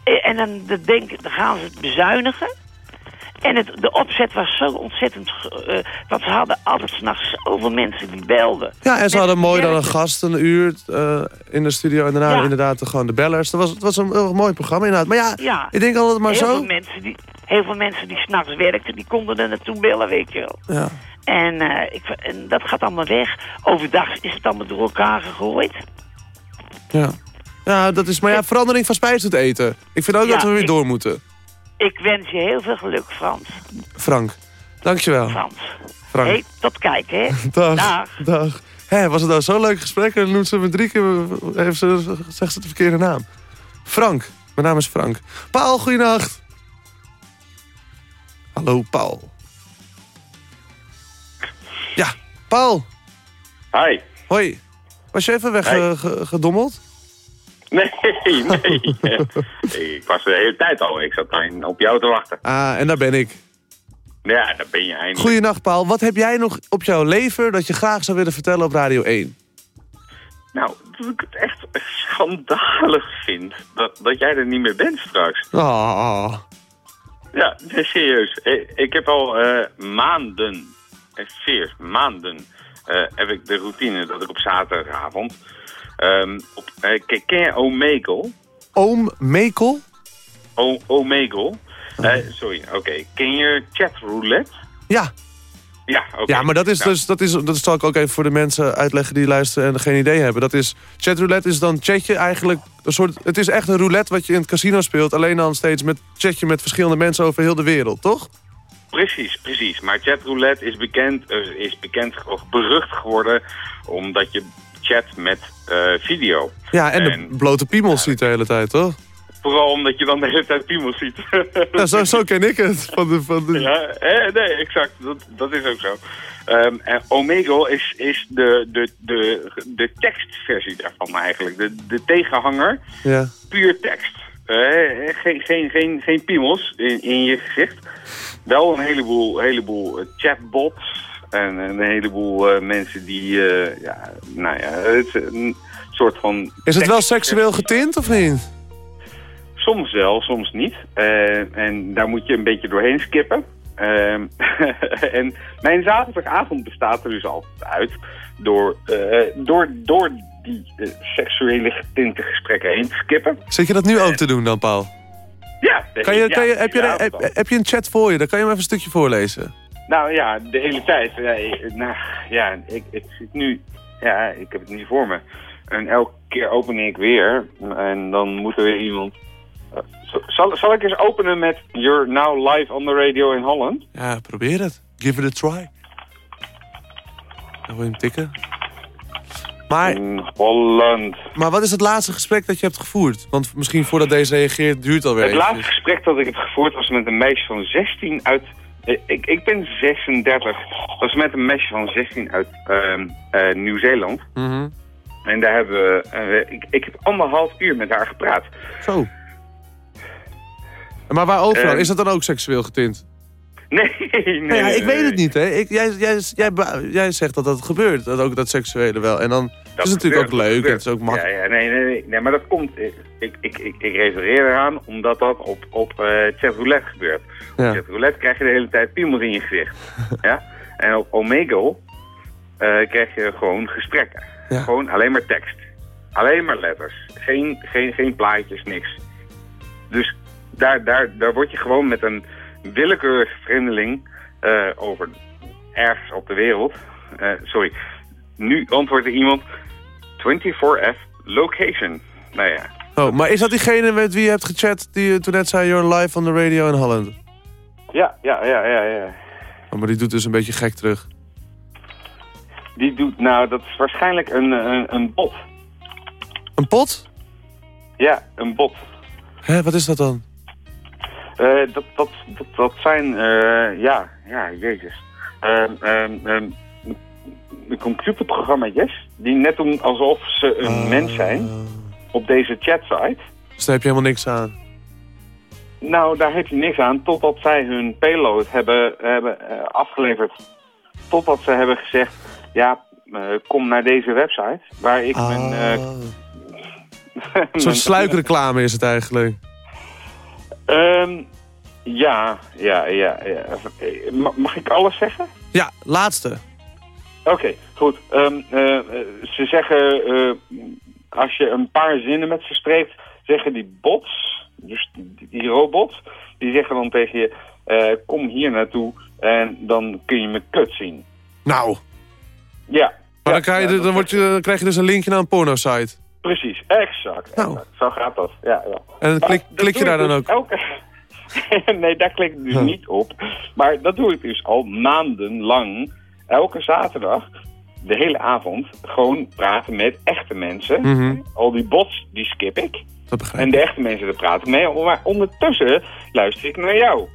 En dan, dan gaan ze het bezuinigen. En het, de opzet was zo ontzettend... Uh, want ze hadden altijd s'nachts zoveel mensen die belden. Ja, en ze hadden mooi dan een gast een uur uh, in de studio. En daarna inderdaad gewoon de bellers. Dat was, het was een heel mooi programma inderdaad. Maar ja, ja ik denk altijd maar heel zo... Veel mensen die, heel veel mensen die s'nachts werkten, die konden er naartoe bellen, weet je wel. Ja. En, uh, ik, en dat gaat allemaal weg. Overdag is het allemaal door elkaar gegooid. Ja. Ja, dat is maar ja, verandering van spijs doet eten. Ik vind ook dat we weer door moeten. Ik wens je heel veel geluk, Frans. Frank, dankjewel. Frans. Frank. Hey, tot kijken, hè. dag. Dag. dag. Hé, was het nou zo'n leuk gesprek? En noemt ze me drie keer, heeft ze, zegt ze de verkeerde naam. Frank, mijn naam is Frank. Paul, goeienacht. Hallo, Paul. Ja, Paul. Hi. Hoi. Was je even weggedommeld? Nee, nee. ik was de hele tijd al. Ik zat op jou te wachten. Ah, en daar ben ik. Ja, daar ben je eindelijk. Goedenacht, Paul. Wat heb jij nog op jouw lever dat je graag zou willen vertellen op Radio 1? Nou, dat ik het echt schandalig vind dat, dat jij er niet meer bent straks. Oh. Ja, serieus. Ik heb al uh, maanden, zeer maanden, uh, heb ik de routine dat ik op zaterdagavond Um, op, uh, ken je Omegle? Oom Mekel? O Omegle. Uh, sorry, oké. Ken je chatroulette? Ja. Ja, oké. Ja, maar dat is dus, dat is, dat zal ik ook even voor de mensen uitleggen die luisteren en geen idee hebben. Dat is, chatroulette is dan chatje eigenlijk, een soort, het is echt een roulette wat je in het casino speelt. Alleen dan steeds met chatje met verschillende mensen over heel de wereld, toch? Precies, precies. Maar chatroulette is bekend, uh, is bekend of berucht geworden omdat je chat met video. Ja, en, de blote piemels ziet de hele tijd, toch? Vooral omdat je dan de hele tijd piemels ziet. ja, zo, zo ken ik het. Van de, van de... Ja, eh, nee, exact. Dat, dat is ook zo. Um, en Omegle is, is de, de, de, de tekstversie daarvan eigenlijk. De, de tegenhanger. Ja. Puur tekst. Uh, geen, geen, geen, geen piemels in, in je gezicht. Wel een heleboel, heleboel chatbots en een heleboel uh, mensen die, uh, ja, nou ja, het een soort van... Is het wel seksueel getint of niet? Soms wel, soms niet. Uh, en daar moet je een beetje doorheen skippen. Ehm, en mijn zaterdagavond bestaat er dus altijd uit door, door, door die seksuele getinte gesprekken heen te skippen. Zit je dat nu ook te doen dan, Paul? Ja. Kan je, kan je, heb, je, heb, heb je een chat voor je? Dan kan je hem even een stukje voorlezen. Nou ja, de hele tijd. Ja, ik, nou, ja, ik, ik zit nu... Ja, ik heb het niet voor me. En elke keer open ik weer. En dan moet er weer iemand... Uh, zal, zal ik eens openen met You're Now Live on the Radio in Holland? Ja, probeer het. Give it a try. Dan wil je hem tikken. Maar, in Holland. Maar wat is het laatste gesprek dat je hebt gevoerd? Want misschien voordat deze reageert duurt alweer Het laatste gesprek dat ik heb gevoerd was met een meisje van 16 uit ik, ik ben 36. Dat was met een meisje van 16 uit uh, Nieuw-Zeeland. Mm En daar hebben we... Uh, ik, ik heb anderhalf uur met haar gepraat. Zo. Maar waarover dan? Ehm. Is dat dan ook seksueel getint? Nee, nee, nee, ja, ik weet het niet, hè. Ik, jij, jij, jij, jij zegt dat dat gebeurt, dat ook dat seksuele wel. En dan dat is het natuurlijk ook leuk, het is ook makkelijk. Ja, ja, nee, nee, nee, nee, maar dat komt... Ik, ik, ik, ik refereer eraan omdat dat op, op uh, chatroulette gebeurt. Ja. Op chatroulette krijg je de hele tijd piemels in je gezicht. ja? En op Omegle uh, krijg je gewoon gesprekken. Ja. Gewoon alleen maar tekst. Alleen maar letters. Geen, geen, geen plaatjes, niks. Dus daar, daar, daar word je gewoon met een willekeurig vreemdeling uh, over ergens op de wereld. Uh, sorry, nu antwoordt er iemand 24F location. Nou ja. Oh, maar is dat diegene met wie je hebt gechat die je toen net zei... you're live on the radio in Holland? Ja, ja, ja, ja, ja. Oh, maar die doet dus een beetje gek terug. Die doet, nou, dat is waarschijnlijk een, een, een bot. Een pot? Ja, een bot. Hé, wat is dat dan? Uh, dat, dat, dat, dat zijn, uh, ja, ja, jezus. Um, um, um, computerprogramma's die net doen alsof ze een uh... mens zijn op deze chatsite. Dus daar heb je helemaal niks aan? Nou, daar heb je niks aan totdat zij hun payload hebben, hebben uh, afgeleverd. Totdat ze hebben gezegd, ja, kom naar deze website waar ik ah. mijn... een soort sluikreclame is het eigenlijk. Um, Ja, ja, ja. ja. Mag ik alles zeggen? Ja, laatste. Oké, goed. Um, ze zeggen, uh, als je een paar zinnen met ze spreekt, zeggen die bots, dus die, die robots, die zeggen dan tegen je, uh, kom hier naartoe en dan kun je me kut zien. Nou. Ja. Maar dan, krijg je, dan, word je, dan krijg je dus een linkje naar een porno-site. Precies, exact. Nou. Zo gaat dat, ja. ja. En klik, klik je daar dan ook? Elke... nee, daar klik ik dus niet op. Maar dat doe ik dus al maandenlang. Elke zaterdag, de hele avond, gewoon praten met echte mensen. Mhm. Al die bots, die skip ik. Dat begrijp En de echte mensen, daar praat ik mee. Maar ondertussen luister ik naar jou.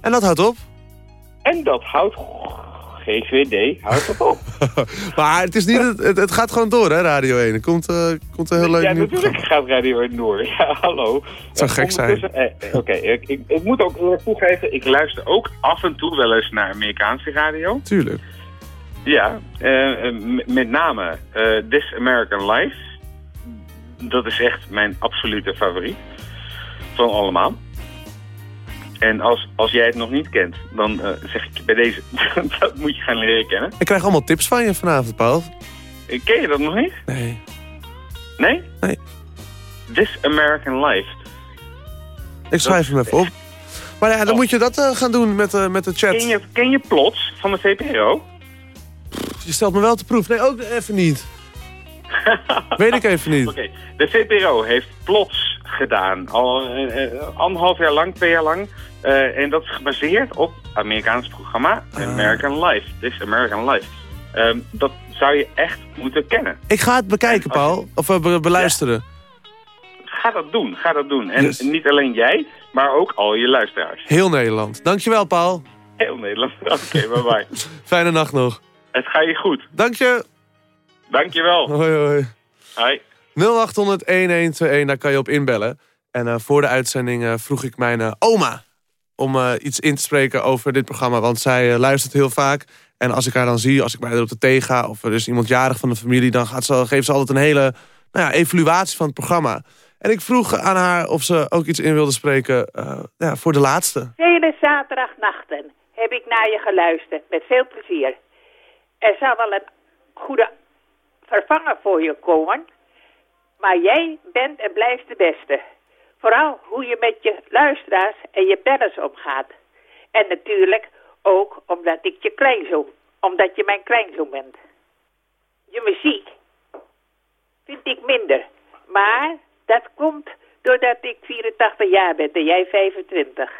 En dat houdt op? En dat houdt... GVD houdt het op. maar het, is niet, het, het, gaat gewoon door, hè, Radio 1. Er komt, uh, komt een heel leuk Ja, natuurlijk gaat Radio 1 door. Ja, hallo. Het zou gek zijn. Eh, Oké, ik, ik, ik, moet ook eerlijk toegeven, ik luister ook af en toe wel eens naar Amerikaanse radio. Tuurlijk. Ja, met name This American Life. Dat is echt mijn absolute favoriet. Van allemaal. En als, als jij het nog niet kent, dan uh, zeg ik bij deze, dat moet je gaan leren kennen. Ik krijg allemaal tips van je vanavond, Paul. Ken je dat nog niet? Nee. Nee? Nee. This American Life. Ik schrijf hem even op. Maar ja, dan oh. moet je dat uh, gaan doen met, uh, met de chat. Ken je, ken je Plots van de VPRO? Pff, je stelt me wel te proef. Nee, ook even niet. Weet ik even niet. Oké, okay. de VPRO heeft Plots gedaan. Al anderhalf jaar lang, twee jaar lang. Uh, en dat is gebaseerd op Amerikaans programma American Life. This American Life. Um, dat zou je echt moeten kennen. Ik ga het bekijken, Paul. Of uh, be beluisteren. Ja. Ga dat doen, ga dat doen. En yes. niet alleen jij, maar ook al je luisteraars. Heel Nederland. Dankjewel, Paul. Heel Nederland. Oké, okay, bye bye. Fijne nacht nog. Het gaat je goed. Dank je. Dank je wel. Hoi, hoi. Hoi. 0800-1121, daar kan je op inbellen. En uh, voor de uitzending vroeg ik mijn oma om iets in te spreken over dit programma. Want zij luistert heel vaak. En als ik haar dan zie, als ik bij haar op de thee ga... of er is iemand jarig van de familie... dan gaat ze, geeft ze altijd een hele nou ja, evaluatie van het programma. En ik vroeg aan haar of ze ook iets in wilde spreken ja, voor de laatste. Vele zaterdagnachten heb ik naar je geluisterd. Met veel plezier. Er zal wel een goede vervanger voor je komen... Maar jij bent en blijft de beste. Vooral hoe je met je luisteraars en je bellers omgaat. En natuurlijk ook omdat ik je kleinzoon, omdat je mijn kleinzoon bent. Je muziek vind ik minder. Maar dat komt doordat ik 84 jaar ben en jij 25.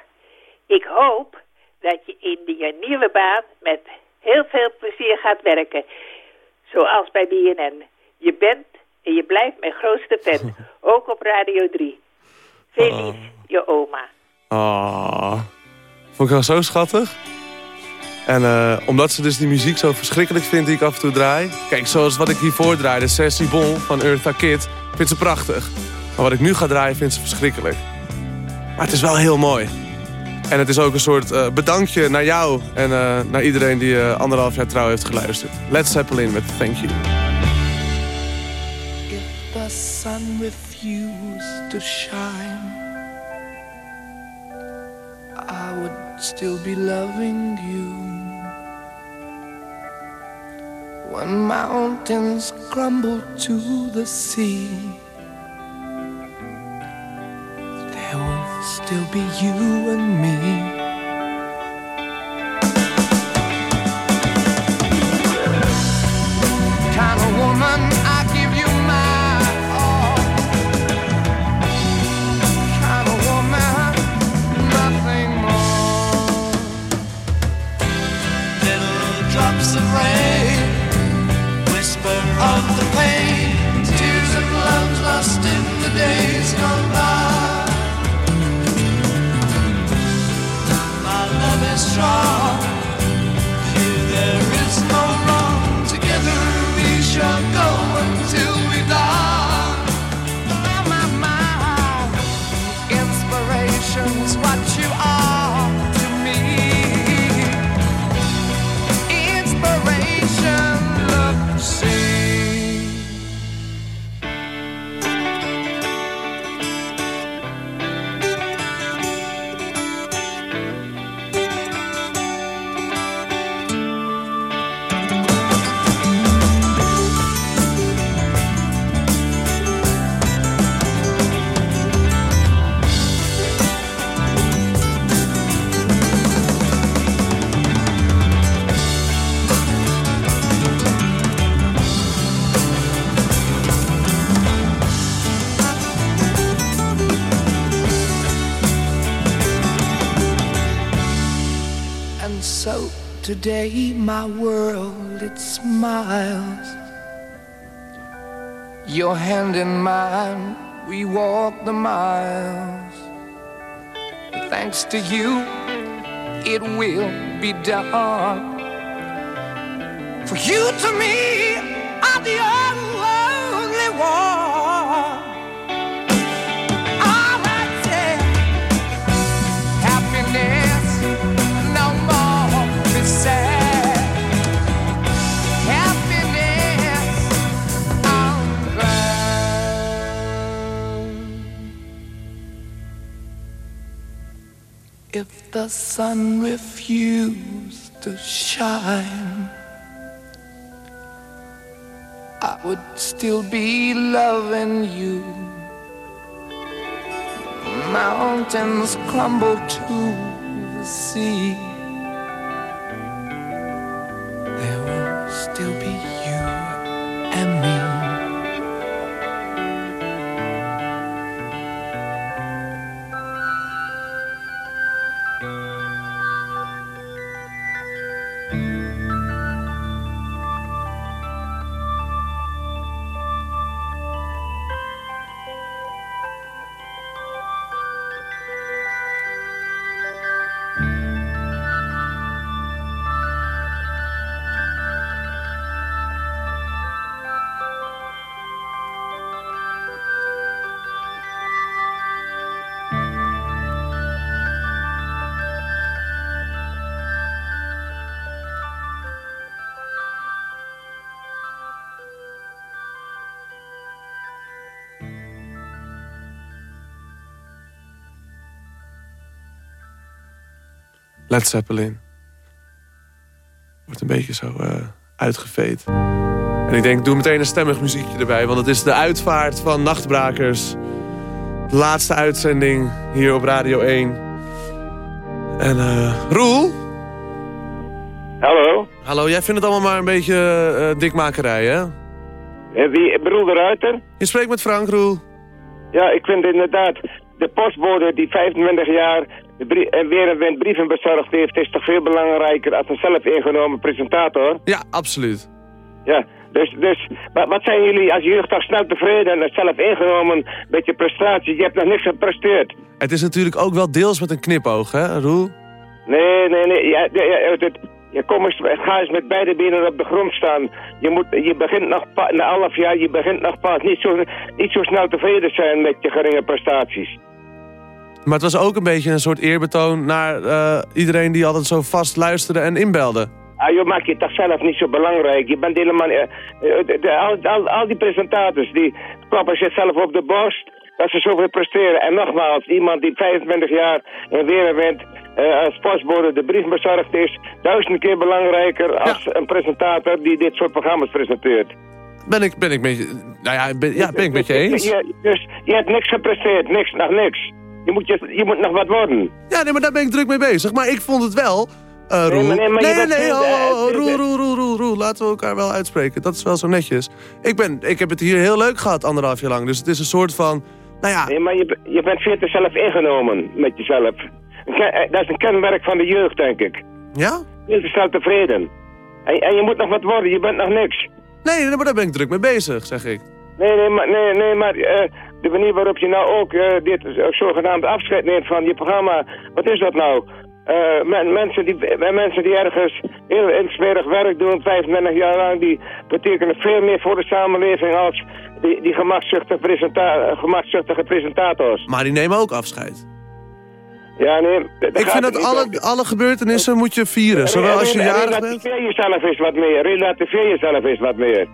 Ik hoop dat je in die nieuwe baan met heel veel plezier gaat werken. Zoals bij BNN. Je bent en je blijft mijn grootste fan. Ook op Radio 3. Feliz, oh. je oma. Oh. Vond ik wel zo schattig. En uh, omdat ze dus die muziek zo verschrikkelijk vindt die ik af en toe draai. Kijk, zoals wat ik hiervoor draai, de Sessie Bon van Eartha Kid. Vindt ze prachtig. Maar wat ik nu ga draaien vindt ze verschrikkelijk. Maar het is wel heel mooi. En het is ook een soort uh, bedankje naar jou en uh, naar iedereen die uh, anderhalf jaar trouw heeft geluisterd. Led Zeppelin met Thank You. the sun refused to shine, still be loving you. When mountains crumble to the sea, there will still be you and me. Today my world it smiles. Your hand in mine, we walk the miles. Thanks to you, it will be done. For you to me are the only one. The sun refused to shine, I would still be loving you. Mountains crumble to the sea. There will still Led Zeppelin. Wordt een beetje zo eh uitgeveed. En ik denk, doe meteen een stemmig muziekje erbij. Want het is de uitvaart van Nachtbrakers. De laatste uitzending hier op Radio 1. En eh Roel? Hallo? Hallo, jij vindt het allemaal maar een beetje eh, dikmakerij, hè? Wie, bedoel de Ruiter? Je spreekt met Frank, Roel. Ja, ik vind inderdaad, de postbode die 25 jaar en weer en weer brieven bezorgd heeft, is toch veel belangrijker als een zelf ingenomen presentator? Ja, absoluut. Ja, dus, dus wat, wat zijn jullie als jeugd toch snel tevreden en zelf ingenomen met je prestatie? Je hebt nog niks gepresteerd. Het is natuurlijk ook wel deels met een knipoog, hè, Roel? Nee, nee, nee. Ja, ja, ja, het, het- je kom eens, ga eens met beide benen op de grond staan. Je, moet, je begint nog na half jaar, je begint nog pas niet zo, niet zo snel tevreden zijn met je geringe prestaties. Maar het was ook een beetje een soort eerbetoon naar eh, iedereen die altijd zo vast luisterde en inbelde. Ah, je maakt je toch zelf niet zo belangrijk. Je bent helemaal... eh, eh, de- de- al, al, al die presentators, die klappen zichzelf op de borst dat ze zoveel presteren. En nogmaals, iemand die 25 jaar in weer en wind als postbode de brief bezorgd is... duizend keer belangrijker als een presentator die dit soort programma's presenteert. Ben ik, ben ik met je... Nou ja, ben, ja, ben ik met je eens. Je, dus je hebt niks gepresteerd, niks, nog niks. Je moet, je, je moet nog wat worden. Ja, nee, maar daar ben ik druk mee bezig. Maar ik vond het wel... eh Nee, maar nee, maar je nee, nee, veel, oh, oh, oh, Roel, Roel, Roel, Roel, Roel. Laten we elkaar wel uitspreken. Dat is wel zo netjes. Ik, ben, ik heb het hier heel leuk gehad, anderhalf jaar lang. Dus het is een soort van... Nou ja, Nee, maar je, je bent veel te zelf ingenomen met jezelf. Eh, Dat is een kenmerk van de jeugd, denk ik. Ja? Veel te snel tevreden. En, en je moet nog wat worden, je bent nog niks. Nee, nee, maar daar ben ik druk mee bezig, zeg ik. Nee, nee, maar, nee, nee, maar eh, de manier waarop je nou ook eh, dit zogenaamd afscheid neemt van je programma, wat is dat nou? Eh, men- mensen, die, eh, mensen die ergens heel insmerig werk doen, 25 jaar lang, die betekenen veel meer voor de samenleving als die, die gemakzuchtige, presenta gemakzuchtige presentators. Maar die nemen ook afscheid. Ja, nee. Ik vind dat alle, alle gebeurtenissen moet je vieren. Zowel als je jarig bent... Relativeer jezelf eens wat meer. Relativeer jezelf eens wat meer.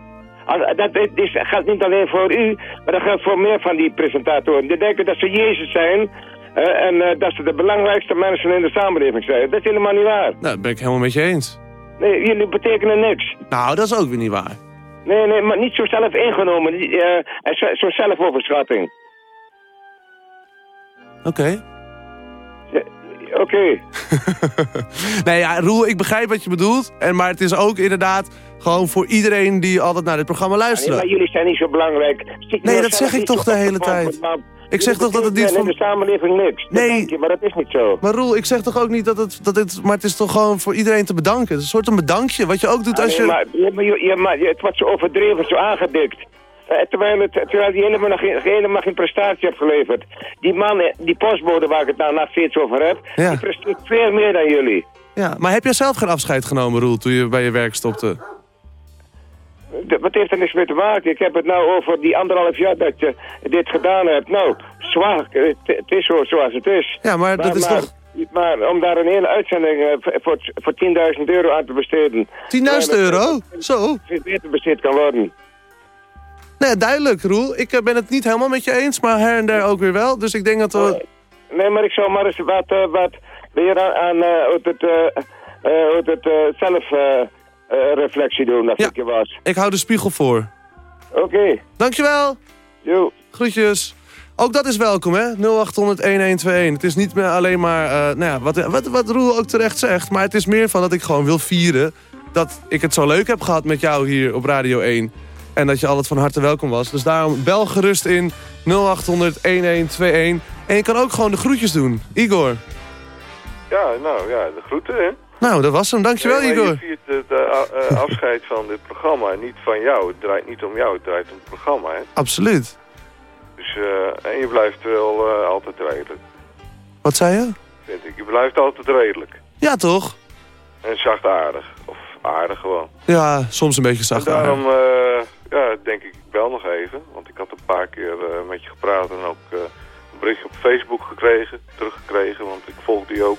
Dat is, geldt niet alleen voor u, maar dat geldt voor meer van die presentatoren. Die denken dat ze Jezus zijn en eh, dat ze de belangrijkste mensen in de samenleving zijn. Dat is helemaal niet waar. Nou, dat ben ik helemaal met je eens. Nee, jullie betekenen niks. Nou, dat is ook weer niet waar. Nee, nee, maar niet zo zelf ingenomen. Eh, en zo- Zo'n zelfoverschatting. Oké. Oké. nee, ja, Roel, ik begrijp wat je bedoelt. En, maar het is ook inderdaad gewoon voor iedereen die altijd naar dit programma Nee, luistert. maar jullie zijn niet zo belangrijk. Nee, dat zeg ik toch de hele tijd. Ik zeg toch dat het niet van... de samenleving niks. Nee. je, maar dat is niet zo. Maar Roel, ik zeg toch ook niet dat het, dat het... Maar het is toch gewoon voor iedereen te bedanken. Het is een soort een bedankje, wat je ook doet als nee, je... maar, ja, maar, maar het wordt zo overdreven, zo aangedikt. Eh, terwijl, het, terwijl die helemaal, nog geen, helemaal geen prestatie heeft geleverd. Die man, eh, die postbode waar ik het nou nog steeds over heb, Ja. die presteert veel meer dan jullie. Ja, maar heb jij zelf geen afscheid genomen, Roel, toen je bij je werk stopte? Wat heeft er niks mee te maken? Ik heb het nou over die anderhalf jaar dat je dit gedaan hebt. Nou, zwaar, het is zo zoals het is. Ja, maar dat is maar, toch- Maar om daar een hele uitzending eh, voor- voor, voor 10.000 euro aan te besteden... 10.000 euro? Zo. Beter besteed kan worden. Nee, duidelijk, Roel. Ik eh, ben het niet helemaal met je eens, maar her en der ook weer wel. Dus ik denk dat we... Nee, maar ik zou maar eens wat, eh, wat weer aan, aan hoe het, hoe het zelf reflectie doen, als ik je was. Ik hou de spiegel voor. Oké. Dankjewel. Jo. Groetjes. Ook dat is welkom, hè? 0800-1121. Het is niet meer alleen maar, eh, nou ja, wat, wat, wat Roel ook terecht zegt. Maar het is meer van dat ik gewoon wil vieren... dat ik het zo leuk heb gehad met jou hier op Radio 1. En dat je altijd van harte welkom was. Dus daarom bel gerust in 0800-1121. En je kan ook gewoon de groetjes doen. Igor. Ja, nou ja, de groeten, hè. Nou, dat was hem. Dankjewel, Nee, Igor. Je viert het eh, eh, afscheid van dit programma, niet van jou. Het draait niet om jou, het draait om het programma, hè. Absoluut. Dus, eh, en je blijft wel eh, altijd redelijk, Wat zei je? vind ik. Je blijft altijd redelijk. Ja, toch? En zachtaardig. Of aardig gewoon. Ja, soms een beetje zacht. En daarom, eh, ja, denk ik, ik bel nog even. Want ik had een paar keer eh, met je gepraat en ook eh, een berichtje op Facebook gekregen, teruggekregen. Want ik volg die ook.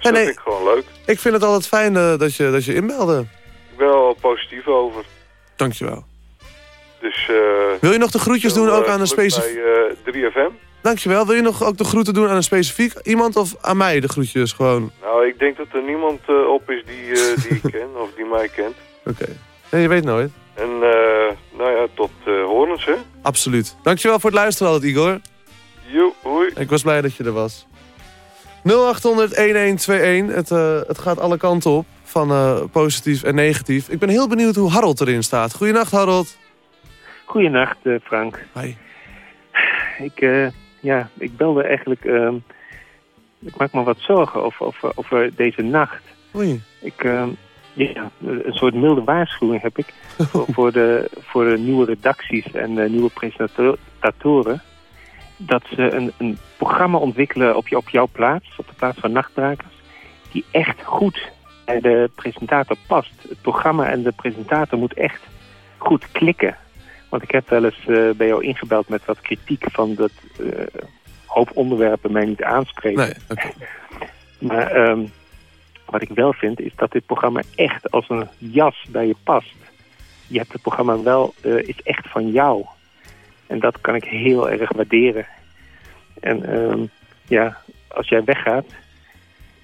Dat nee. vind ik gewoon leuk. Ik vind het altijd fijn eh, dat, je, dat je inbelde. Ik ben er wel positief over. Dankjewel. Dus, eh, Wil je nog de groetjes doen ook eh, aan een specifiek... Bij eh, 3FM. Dankjewel. Wil je nog ook de groeten doen aan een specifiek iemand of aan mij de groetjes gewoon? Nou, ik denk dat er niemand op is die, die ik ken of die mij kent. Oké. Nee, je weet nooit. En nou ja, tot uh, horens, hè. Absoluut. Dankjewel voor het luisteren altijd, Igor. Jo, hoi. Ik was blij dat je er was. 0800-1121. Het, eh, het gaat alle kanten op. Van eh, positief en negatief. Ik ben heel benieuwd hoe Harold erin staat. Goedenacht, Harold. Goedenacht, eh, Frank. Hoi. Ik, ja, ik belde eigenlijk... ehm, ik maak me wat zorgen over, over, over deze nacht. Oei. Ik, ehm, ja, een soort milde waarschuwing heb ik voor, voor, de, voor de nieuwe redacties en nieuwe presentatoren. Dat ze een, een programma ontwikkelen op, je, op jouw plaats, op de plaats van Nachtbrakers, die echt goed bij de presentator past. Het programma en de presentator moet echt goed klikken. Want ik heb wel eens eh, bij jou ingebeld met wat kritiek van dat eh, hoop onderwerpen mij niet aanspreken. Nee. Maar ehm, wat ik wel vind is dat dit programma echt als een jas bij je past. Je hebt het programma wel, eh, is echt van jou. En dat kan ik heel erg waarderen. En ehm, ja, als jij weggaat,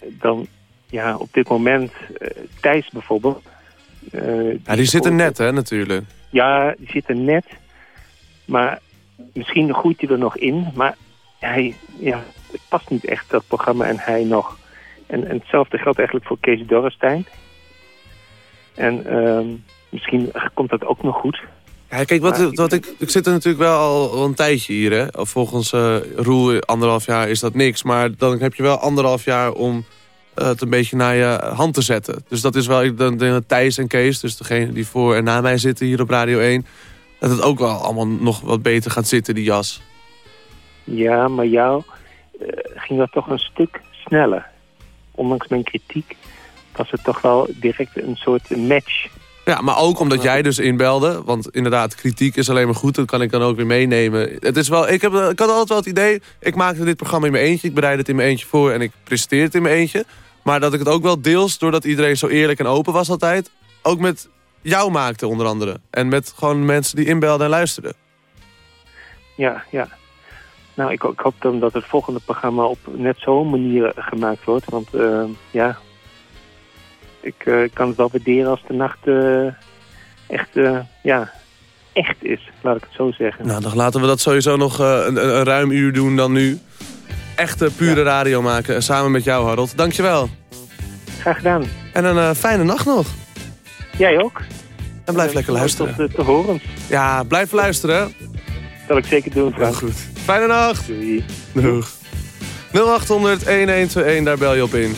dan ja, op dit moment, eh, Thijs bijvoorbeeld. eh, Ja, die zit er net, hè, natuurlijk. ja, die zit er net. Maar misschien groeit hij er nog in. Maar hij, ja, het past niet echt, dat programma en hij nog. En, en hetzelfde geldt eigenlijk voor Kees Dorrestein. En ehm, misschien komt dat ook nog goed. Ja, kijk, wat, wat ik, ik zit er natuurlijk wel al, een tijdje hier. Hè. Volgens eh Roel, anderhalf jaar is dat niks. Maar dan heb je wel anderhalf jaar om eh, het een beetje naar je hand te zetten. Dus dat is wel, ik denk dat Thijs en Kees, dus degene die voor en na mij zitten hier op Radio 1... dat het ook wel allemaal nog wat beter gaat zitten, die jas. Ja, maar jou eh, ging dat toch een stuk sneller. Ondanks mijn kritiek was het toch wel direct een soort match. Ja, maar ook omdat jij dus inbelde. Want inderdaad, kritiek is alleen maar goed. Dat kan ik dan ook weer meenemen. Het is wel, ik, heb, ik had altijd wel het idee... ik maakte dit programma in mijn eentje. Ik bereid het in mijn eentje voor en ik presenteer het in mijn eentje. Maar dat ik het ook wel deels, doordat iedereen zo eerlijk en open was altijd... ook met jou maakte onder andere. En met gewoon mensen die inbelden en luisterden. Ja, ja. Nou, ik, ik hoop dan dat het volgende programma op net zo'n manier gemaakt wordt. Want eh, ja, ik eh, kan het wel waarderen als de nacht eh, echt, eh, ja, echt is. Laat ik het zo zeggen. Nou, dan laten we dat sowieso nog een, een, een ruim uur doen dan nu. Echte, pure radio maken. Samen met jou, Harold. Dankjewel. Graag gedaan. En een fijne nacht nog. Jij ook. En blijf lekker luisteren. Tot, te horen. Ja, blijf luisteren. Zal ik zeker doen, Frank. Goed. Fijne nacht. Doei. Doeg. 0800 1121, daar bel je op in.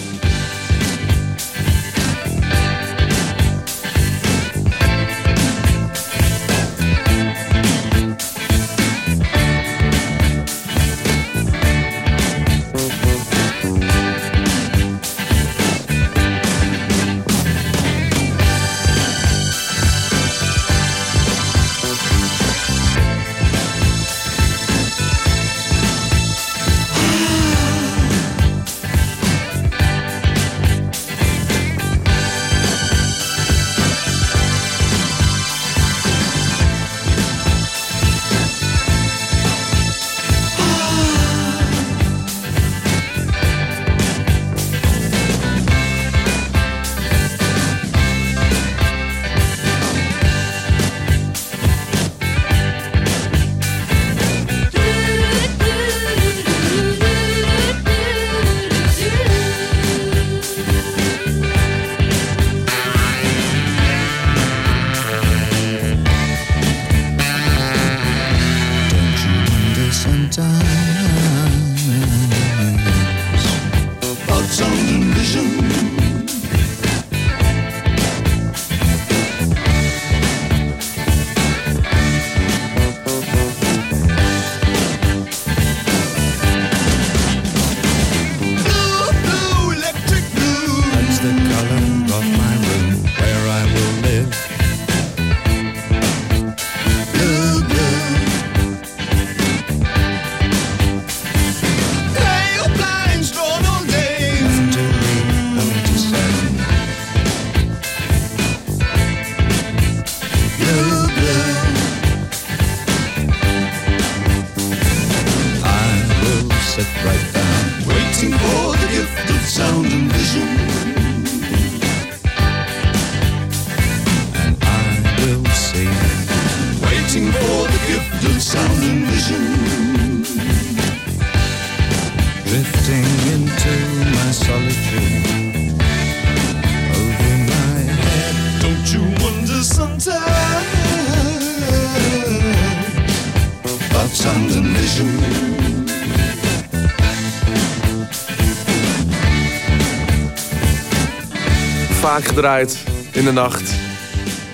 Gedraaid in de nacht.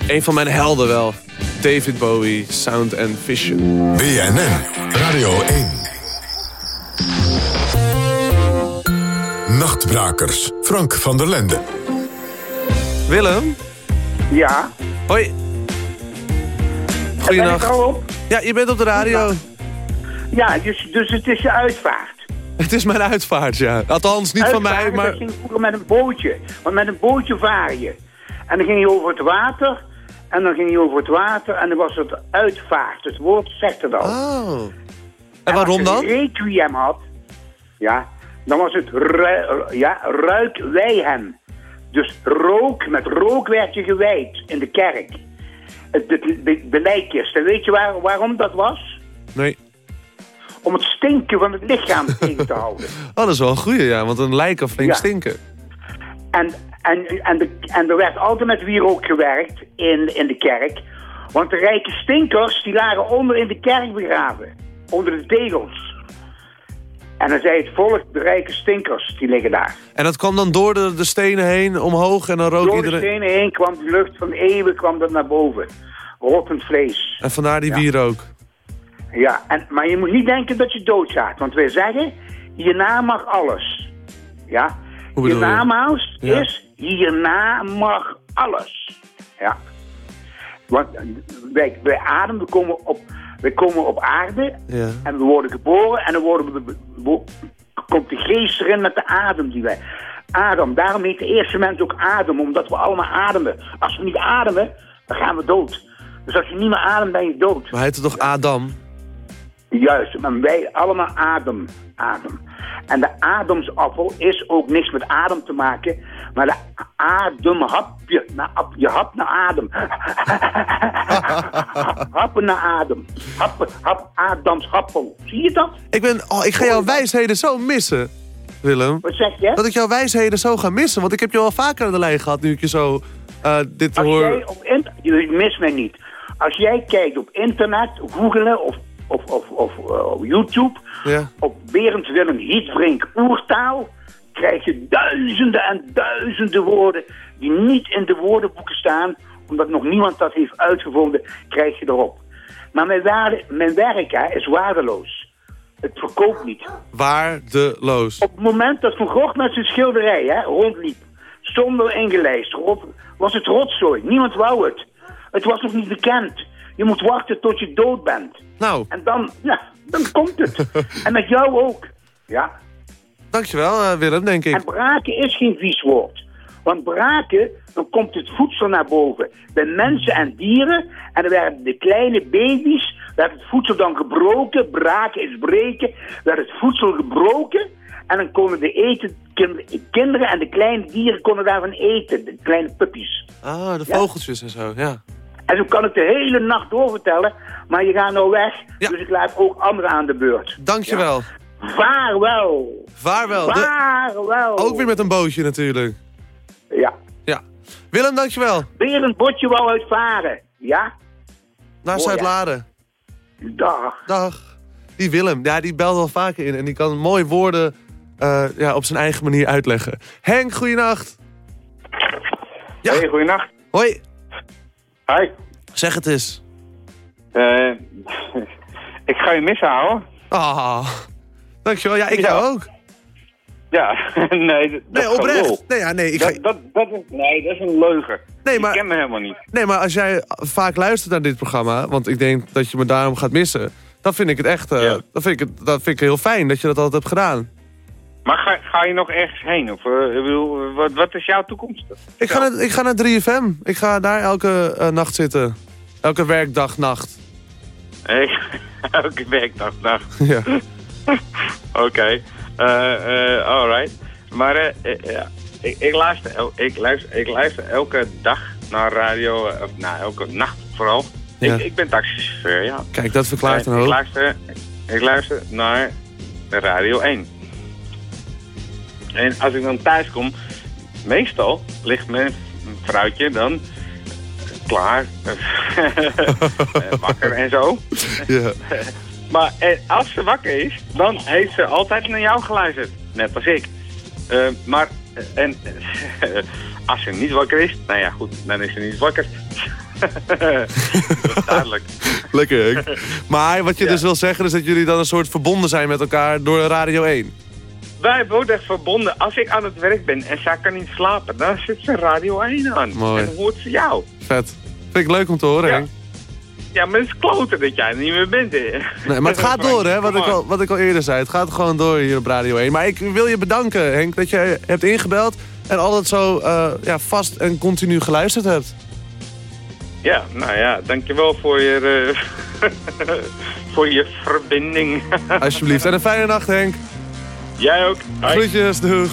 Een van mijn helden wel. David Bowie, Sound and Vision. BNN Radio 1. Nachtbrakers. Frank van der Lende. Willem? Ja. Hoi. Ben Goeienacht. ik al op? Ja, je bent op de radio. Ja, dus, dus het is je uitvaart. Het is mijn uitvaart, ja. Althans, niet van mij, maar... Dat ging vroeger met een bootje. Want met een bootje vaar je. En dan ging je over het water. En dan ging je over het water. En dan was het uitvaart. Het woord zegt het al. Oh. En waarom als dan? je een requiem had. Ja. Dan was het ru ja, ruik wij hem. Dus rook, met rook werd je gewijd in de kerk. Het be be belijkjes. En weet je waar, waarom dat was? Nee. Om het stinken van het lichaam tegen te houden. Oh, dat is wel een goeie, ja. Want een lijk kan flink Ja. stinken. En, en, en, de, en er werd altijd met wierook gewerkt in, in de kerk. Want de rijke stinkers die lagen onder in de kerk begraven. Onder de tegels. En dan zei het volk, de rijke stinkers, die liggen daar. En dat kwam dan door de, de stenen heen, omhoog en dan rook Door de iedereen... stenen heen kwam de lucht van eeuwen kwam dat naar boven. Rottend vlees. En vandaar die Ja. wierook. Ja, en, maar je moet niet denken dat je doodgaat. Want wij zeggen, hierna mag alles. Ja? Hoe bedoel je? Ja. is, hierna mag alles. Ja. Want wij, wij ademen, we komen op, wij komen op aarde Ja. en we worden geboren en dan worden we, komt de geest erin met de adem die wij... Adem, daarom heet de eerste mens ook adem, omdat we allemaal ademen. Als we niet ademen, dan gaan we dood. Dus als je niet meer ademt, ben je dood. Maar hij heette toch Adam? Juist, maar wij allemaal adem, adem. En de ademsappel is ook niks met adem te maken, maar de ademhapje, na, ap- je hap naar adem. Happen naar adem. Happen, hap, adamsappel. Zie je dat? Ik, ben, oh, ik ga jouw wijsheden zo missen, Willem. Wat zeg je? Dat ik jouw wijsheden zo ga missen. Want ik heb je al vaker aan de lijn gehad nu ik je zo eh, dit Als hoor. jij op je mist mij niet. Als jij kijkt op internet, googelen of, of, of, of eh, op YouTube, Ja. op Berend Willem Hietbrink oertaal, krijg je duizenden en duizenden woorden die niet in de woordenboeken staan, omdat nog niemand dat heeft uitgevonden, krijg je erop. Maar mijn, waarde, mijn werk hè, is waardeloos. Het verkoopt niet. Waardeloos. Op het moment dat Van Gogh met zijn schilderij hè, rondliep, zonder ingelijst, was het rotzooi. Niemand wou het. Het was nog niet bekend. Je moet wachten tot je dood bent. Nou. En dan, ja, dan komt het. en met jou ook. Ja. Dankjewel eh, Willem, denk ik. En braken is geen vies woord. Want braken, dan komt het voedsel naar boven. Bij mensen en dieren. En dan werden de kleine baby's, werd het voedsel dan gebroken. Braken is breken. Werd het voedsel gebroken. En dan konden de eten, kinder- kinderen en de kleine dieren konden daarvan eten. De kleine puppies. Ah, de vogeltjes en zo, ja. En zo kan ik de hele nacht doorvertellen. Maar je gaat nou weg. Dus ik laat ook anderen aan de beurt. Dankjewel. Vaarwel. Vaarwel. De- Vaarwel. Ook weer met een bootje natuurlijk. Ja. Ja. Willem, dankjewel. Berend Botje wou uitvaren. Ja? Naar Mooi, Zuid-Laren. Dag. Dag. Die Willem, ja, die belt wel vaker in en die kan mooi woorden eh, ja, op zijn eigen manier uitleggen. Henk, goeienacht. Ja. Hey, goeienacht. Hoi. Hi. Zeg het eens. Eh, ik ga je missen, ouwe. Ah, dankjewel. Ja, ik Ja. jou ook. Ja, nee, dat Nee, oprecht. Nee, ja, nee, ik ga- dat, dat, dat is, nee, dat is een leugen. Nee, maar- kent me helemaal niet. Nee, maar als jij vaak luistert naar dit programma, want ik denk dat je me daarom gaat missen, dan vind ik het echt, dan vind ik het, dat vind ik heel fijn dat je dat altijd hebt gedaan. Maar ga, ga je nog ergens heen? Of, eh, ik wat, wat is jouw toekomst? Ik ga, naar, ik ga naar 3FM. Ik ga daar elke eh, nacht zitten. Elke werkdag, nacht. Hey, elke werkdag, dag. Ja. Oké. Eh, eh, alright. Maar ja, ik, ik, luister, el- ik, luister, ik luister elke dag naar radio, of nou, elke nacht vooral. Ja. Ik, ik ben taxichauffeur, ja. Kijk, dat verklaart En een ik hoop. luister, ik luister naar Radio 1. En als ik dan thuis kom, meestal ligt mijn vrouwtje dan klaar, eh, wakker en zo. Ja. Maar eh, als ze wakker is, dan heeft ze altijd naar jou geluisterd. Net als ik. Eh, maar, en als ze niet wakker is, nou ja goed, dan is ze niet wakker. Duidelijk. Lekker, Henk. Maar wat je Ja. dus wil zeggen is dat jullie dan een soort verbonden zijn met elkaar door Radio 1. Wij worden echt verbonden. Als ik aan het werk ben en zij kan niet slapen, dan zit ze Radio 1 aan. Mooi. En dan hoort ze jou. Vet. Vind ik leuk om te horen, Ja. Henk. Ja, maar het is kloten dat jij er niet meer bent. Hè. Nee, maar het gaat door, hè, wat ik, al, wat ik al eerder zei. Het gaat gewoon door hier op Radio 1. Maar ik wil je bedanken, Henk, dat je hebt ingebeld... en altijd zo eh, ja, vast en continu geluisterd hebt. Ja, nou ja, dankjewel voor je, eh, voor je verbinding. Alsjeblieft. En een fijne nacht, Henk. Jij ook. Hoi. Groetjes, doeg.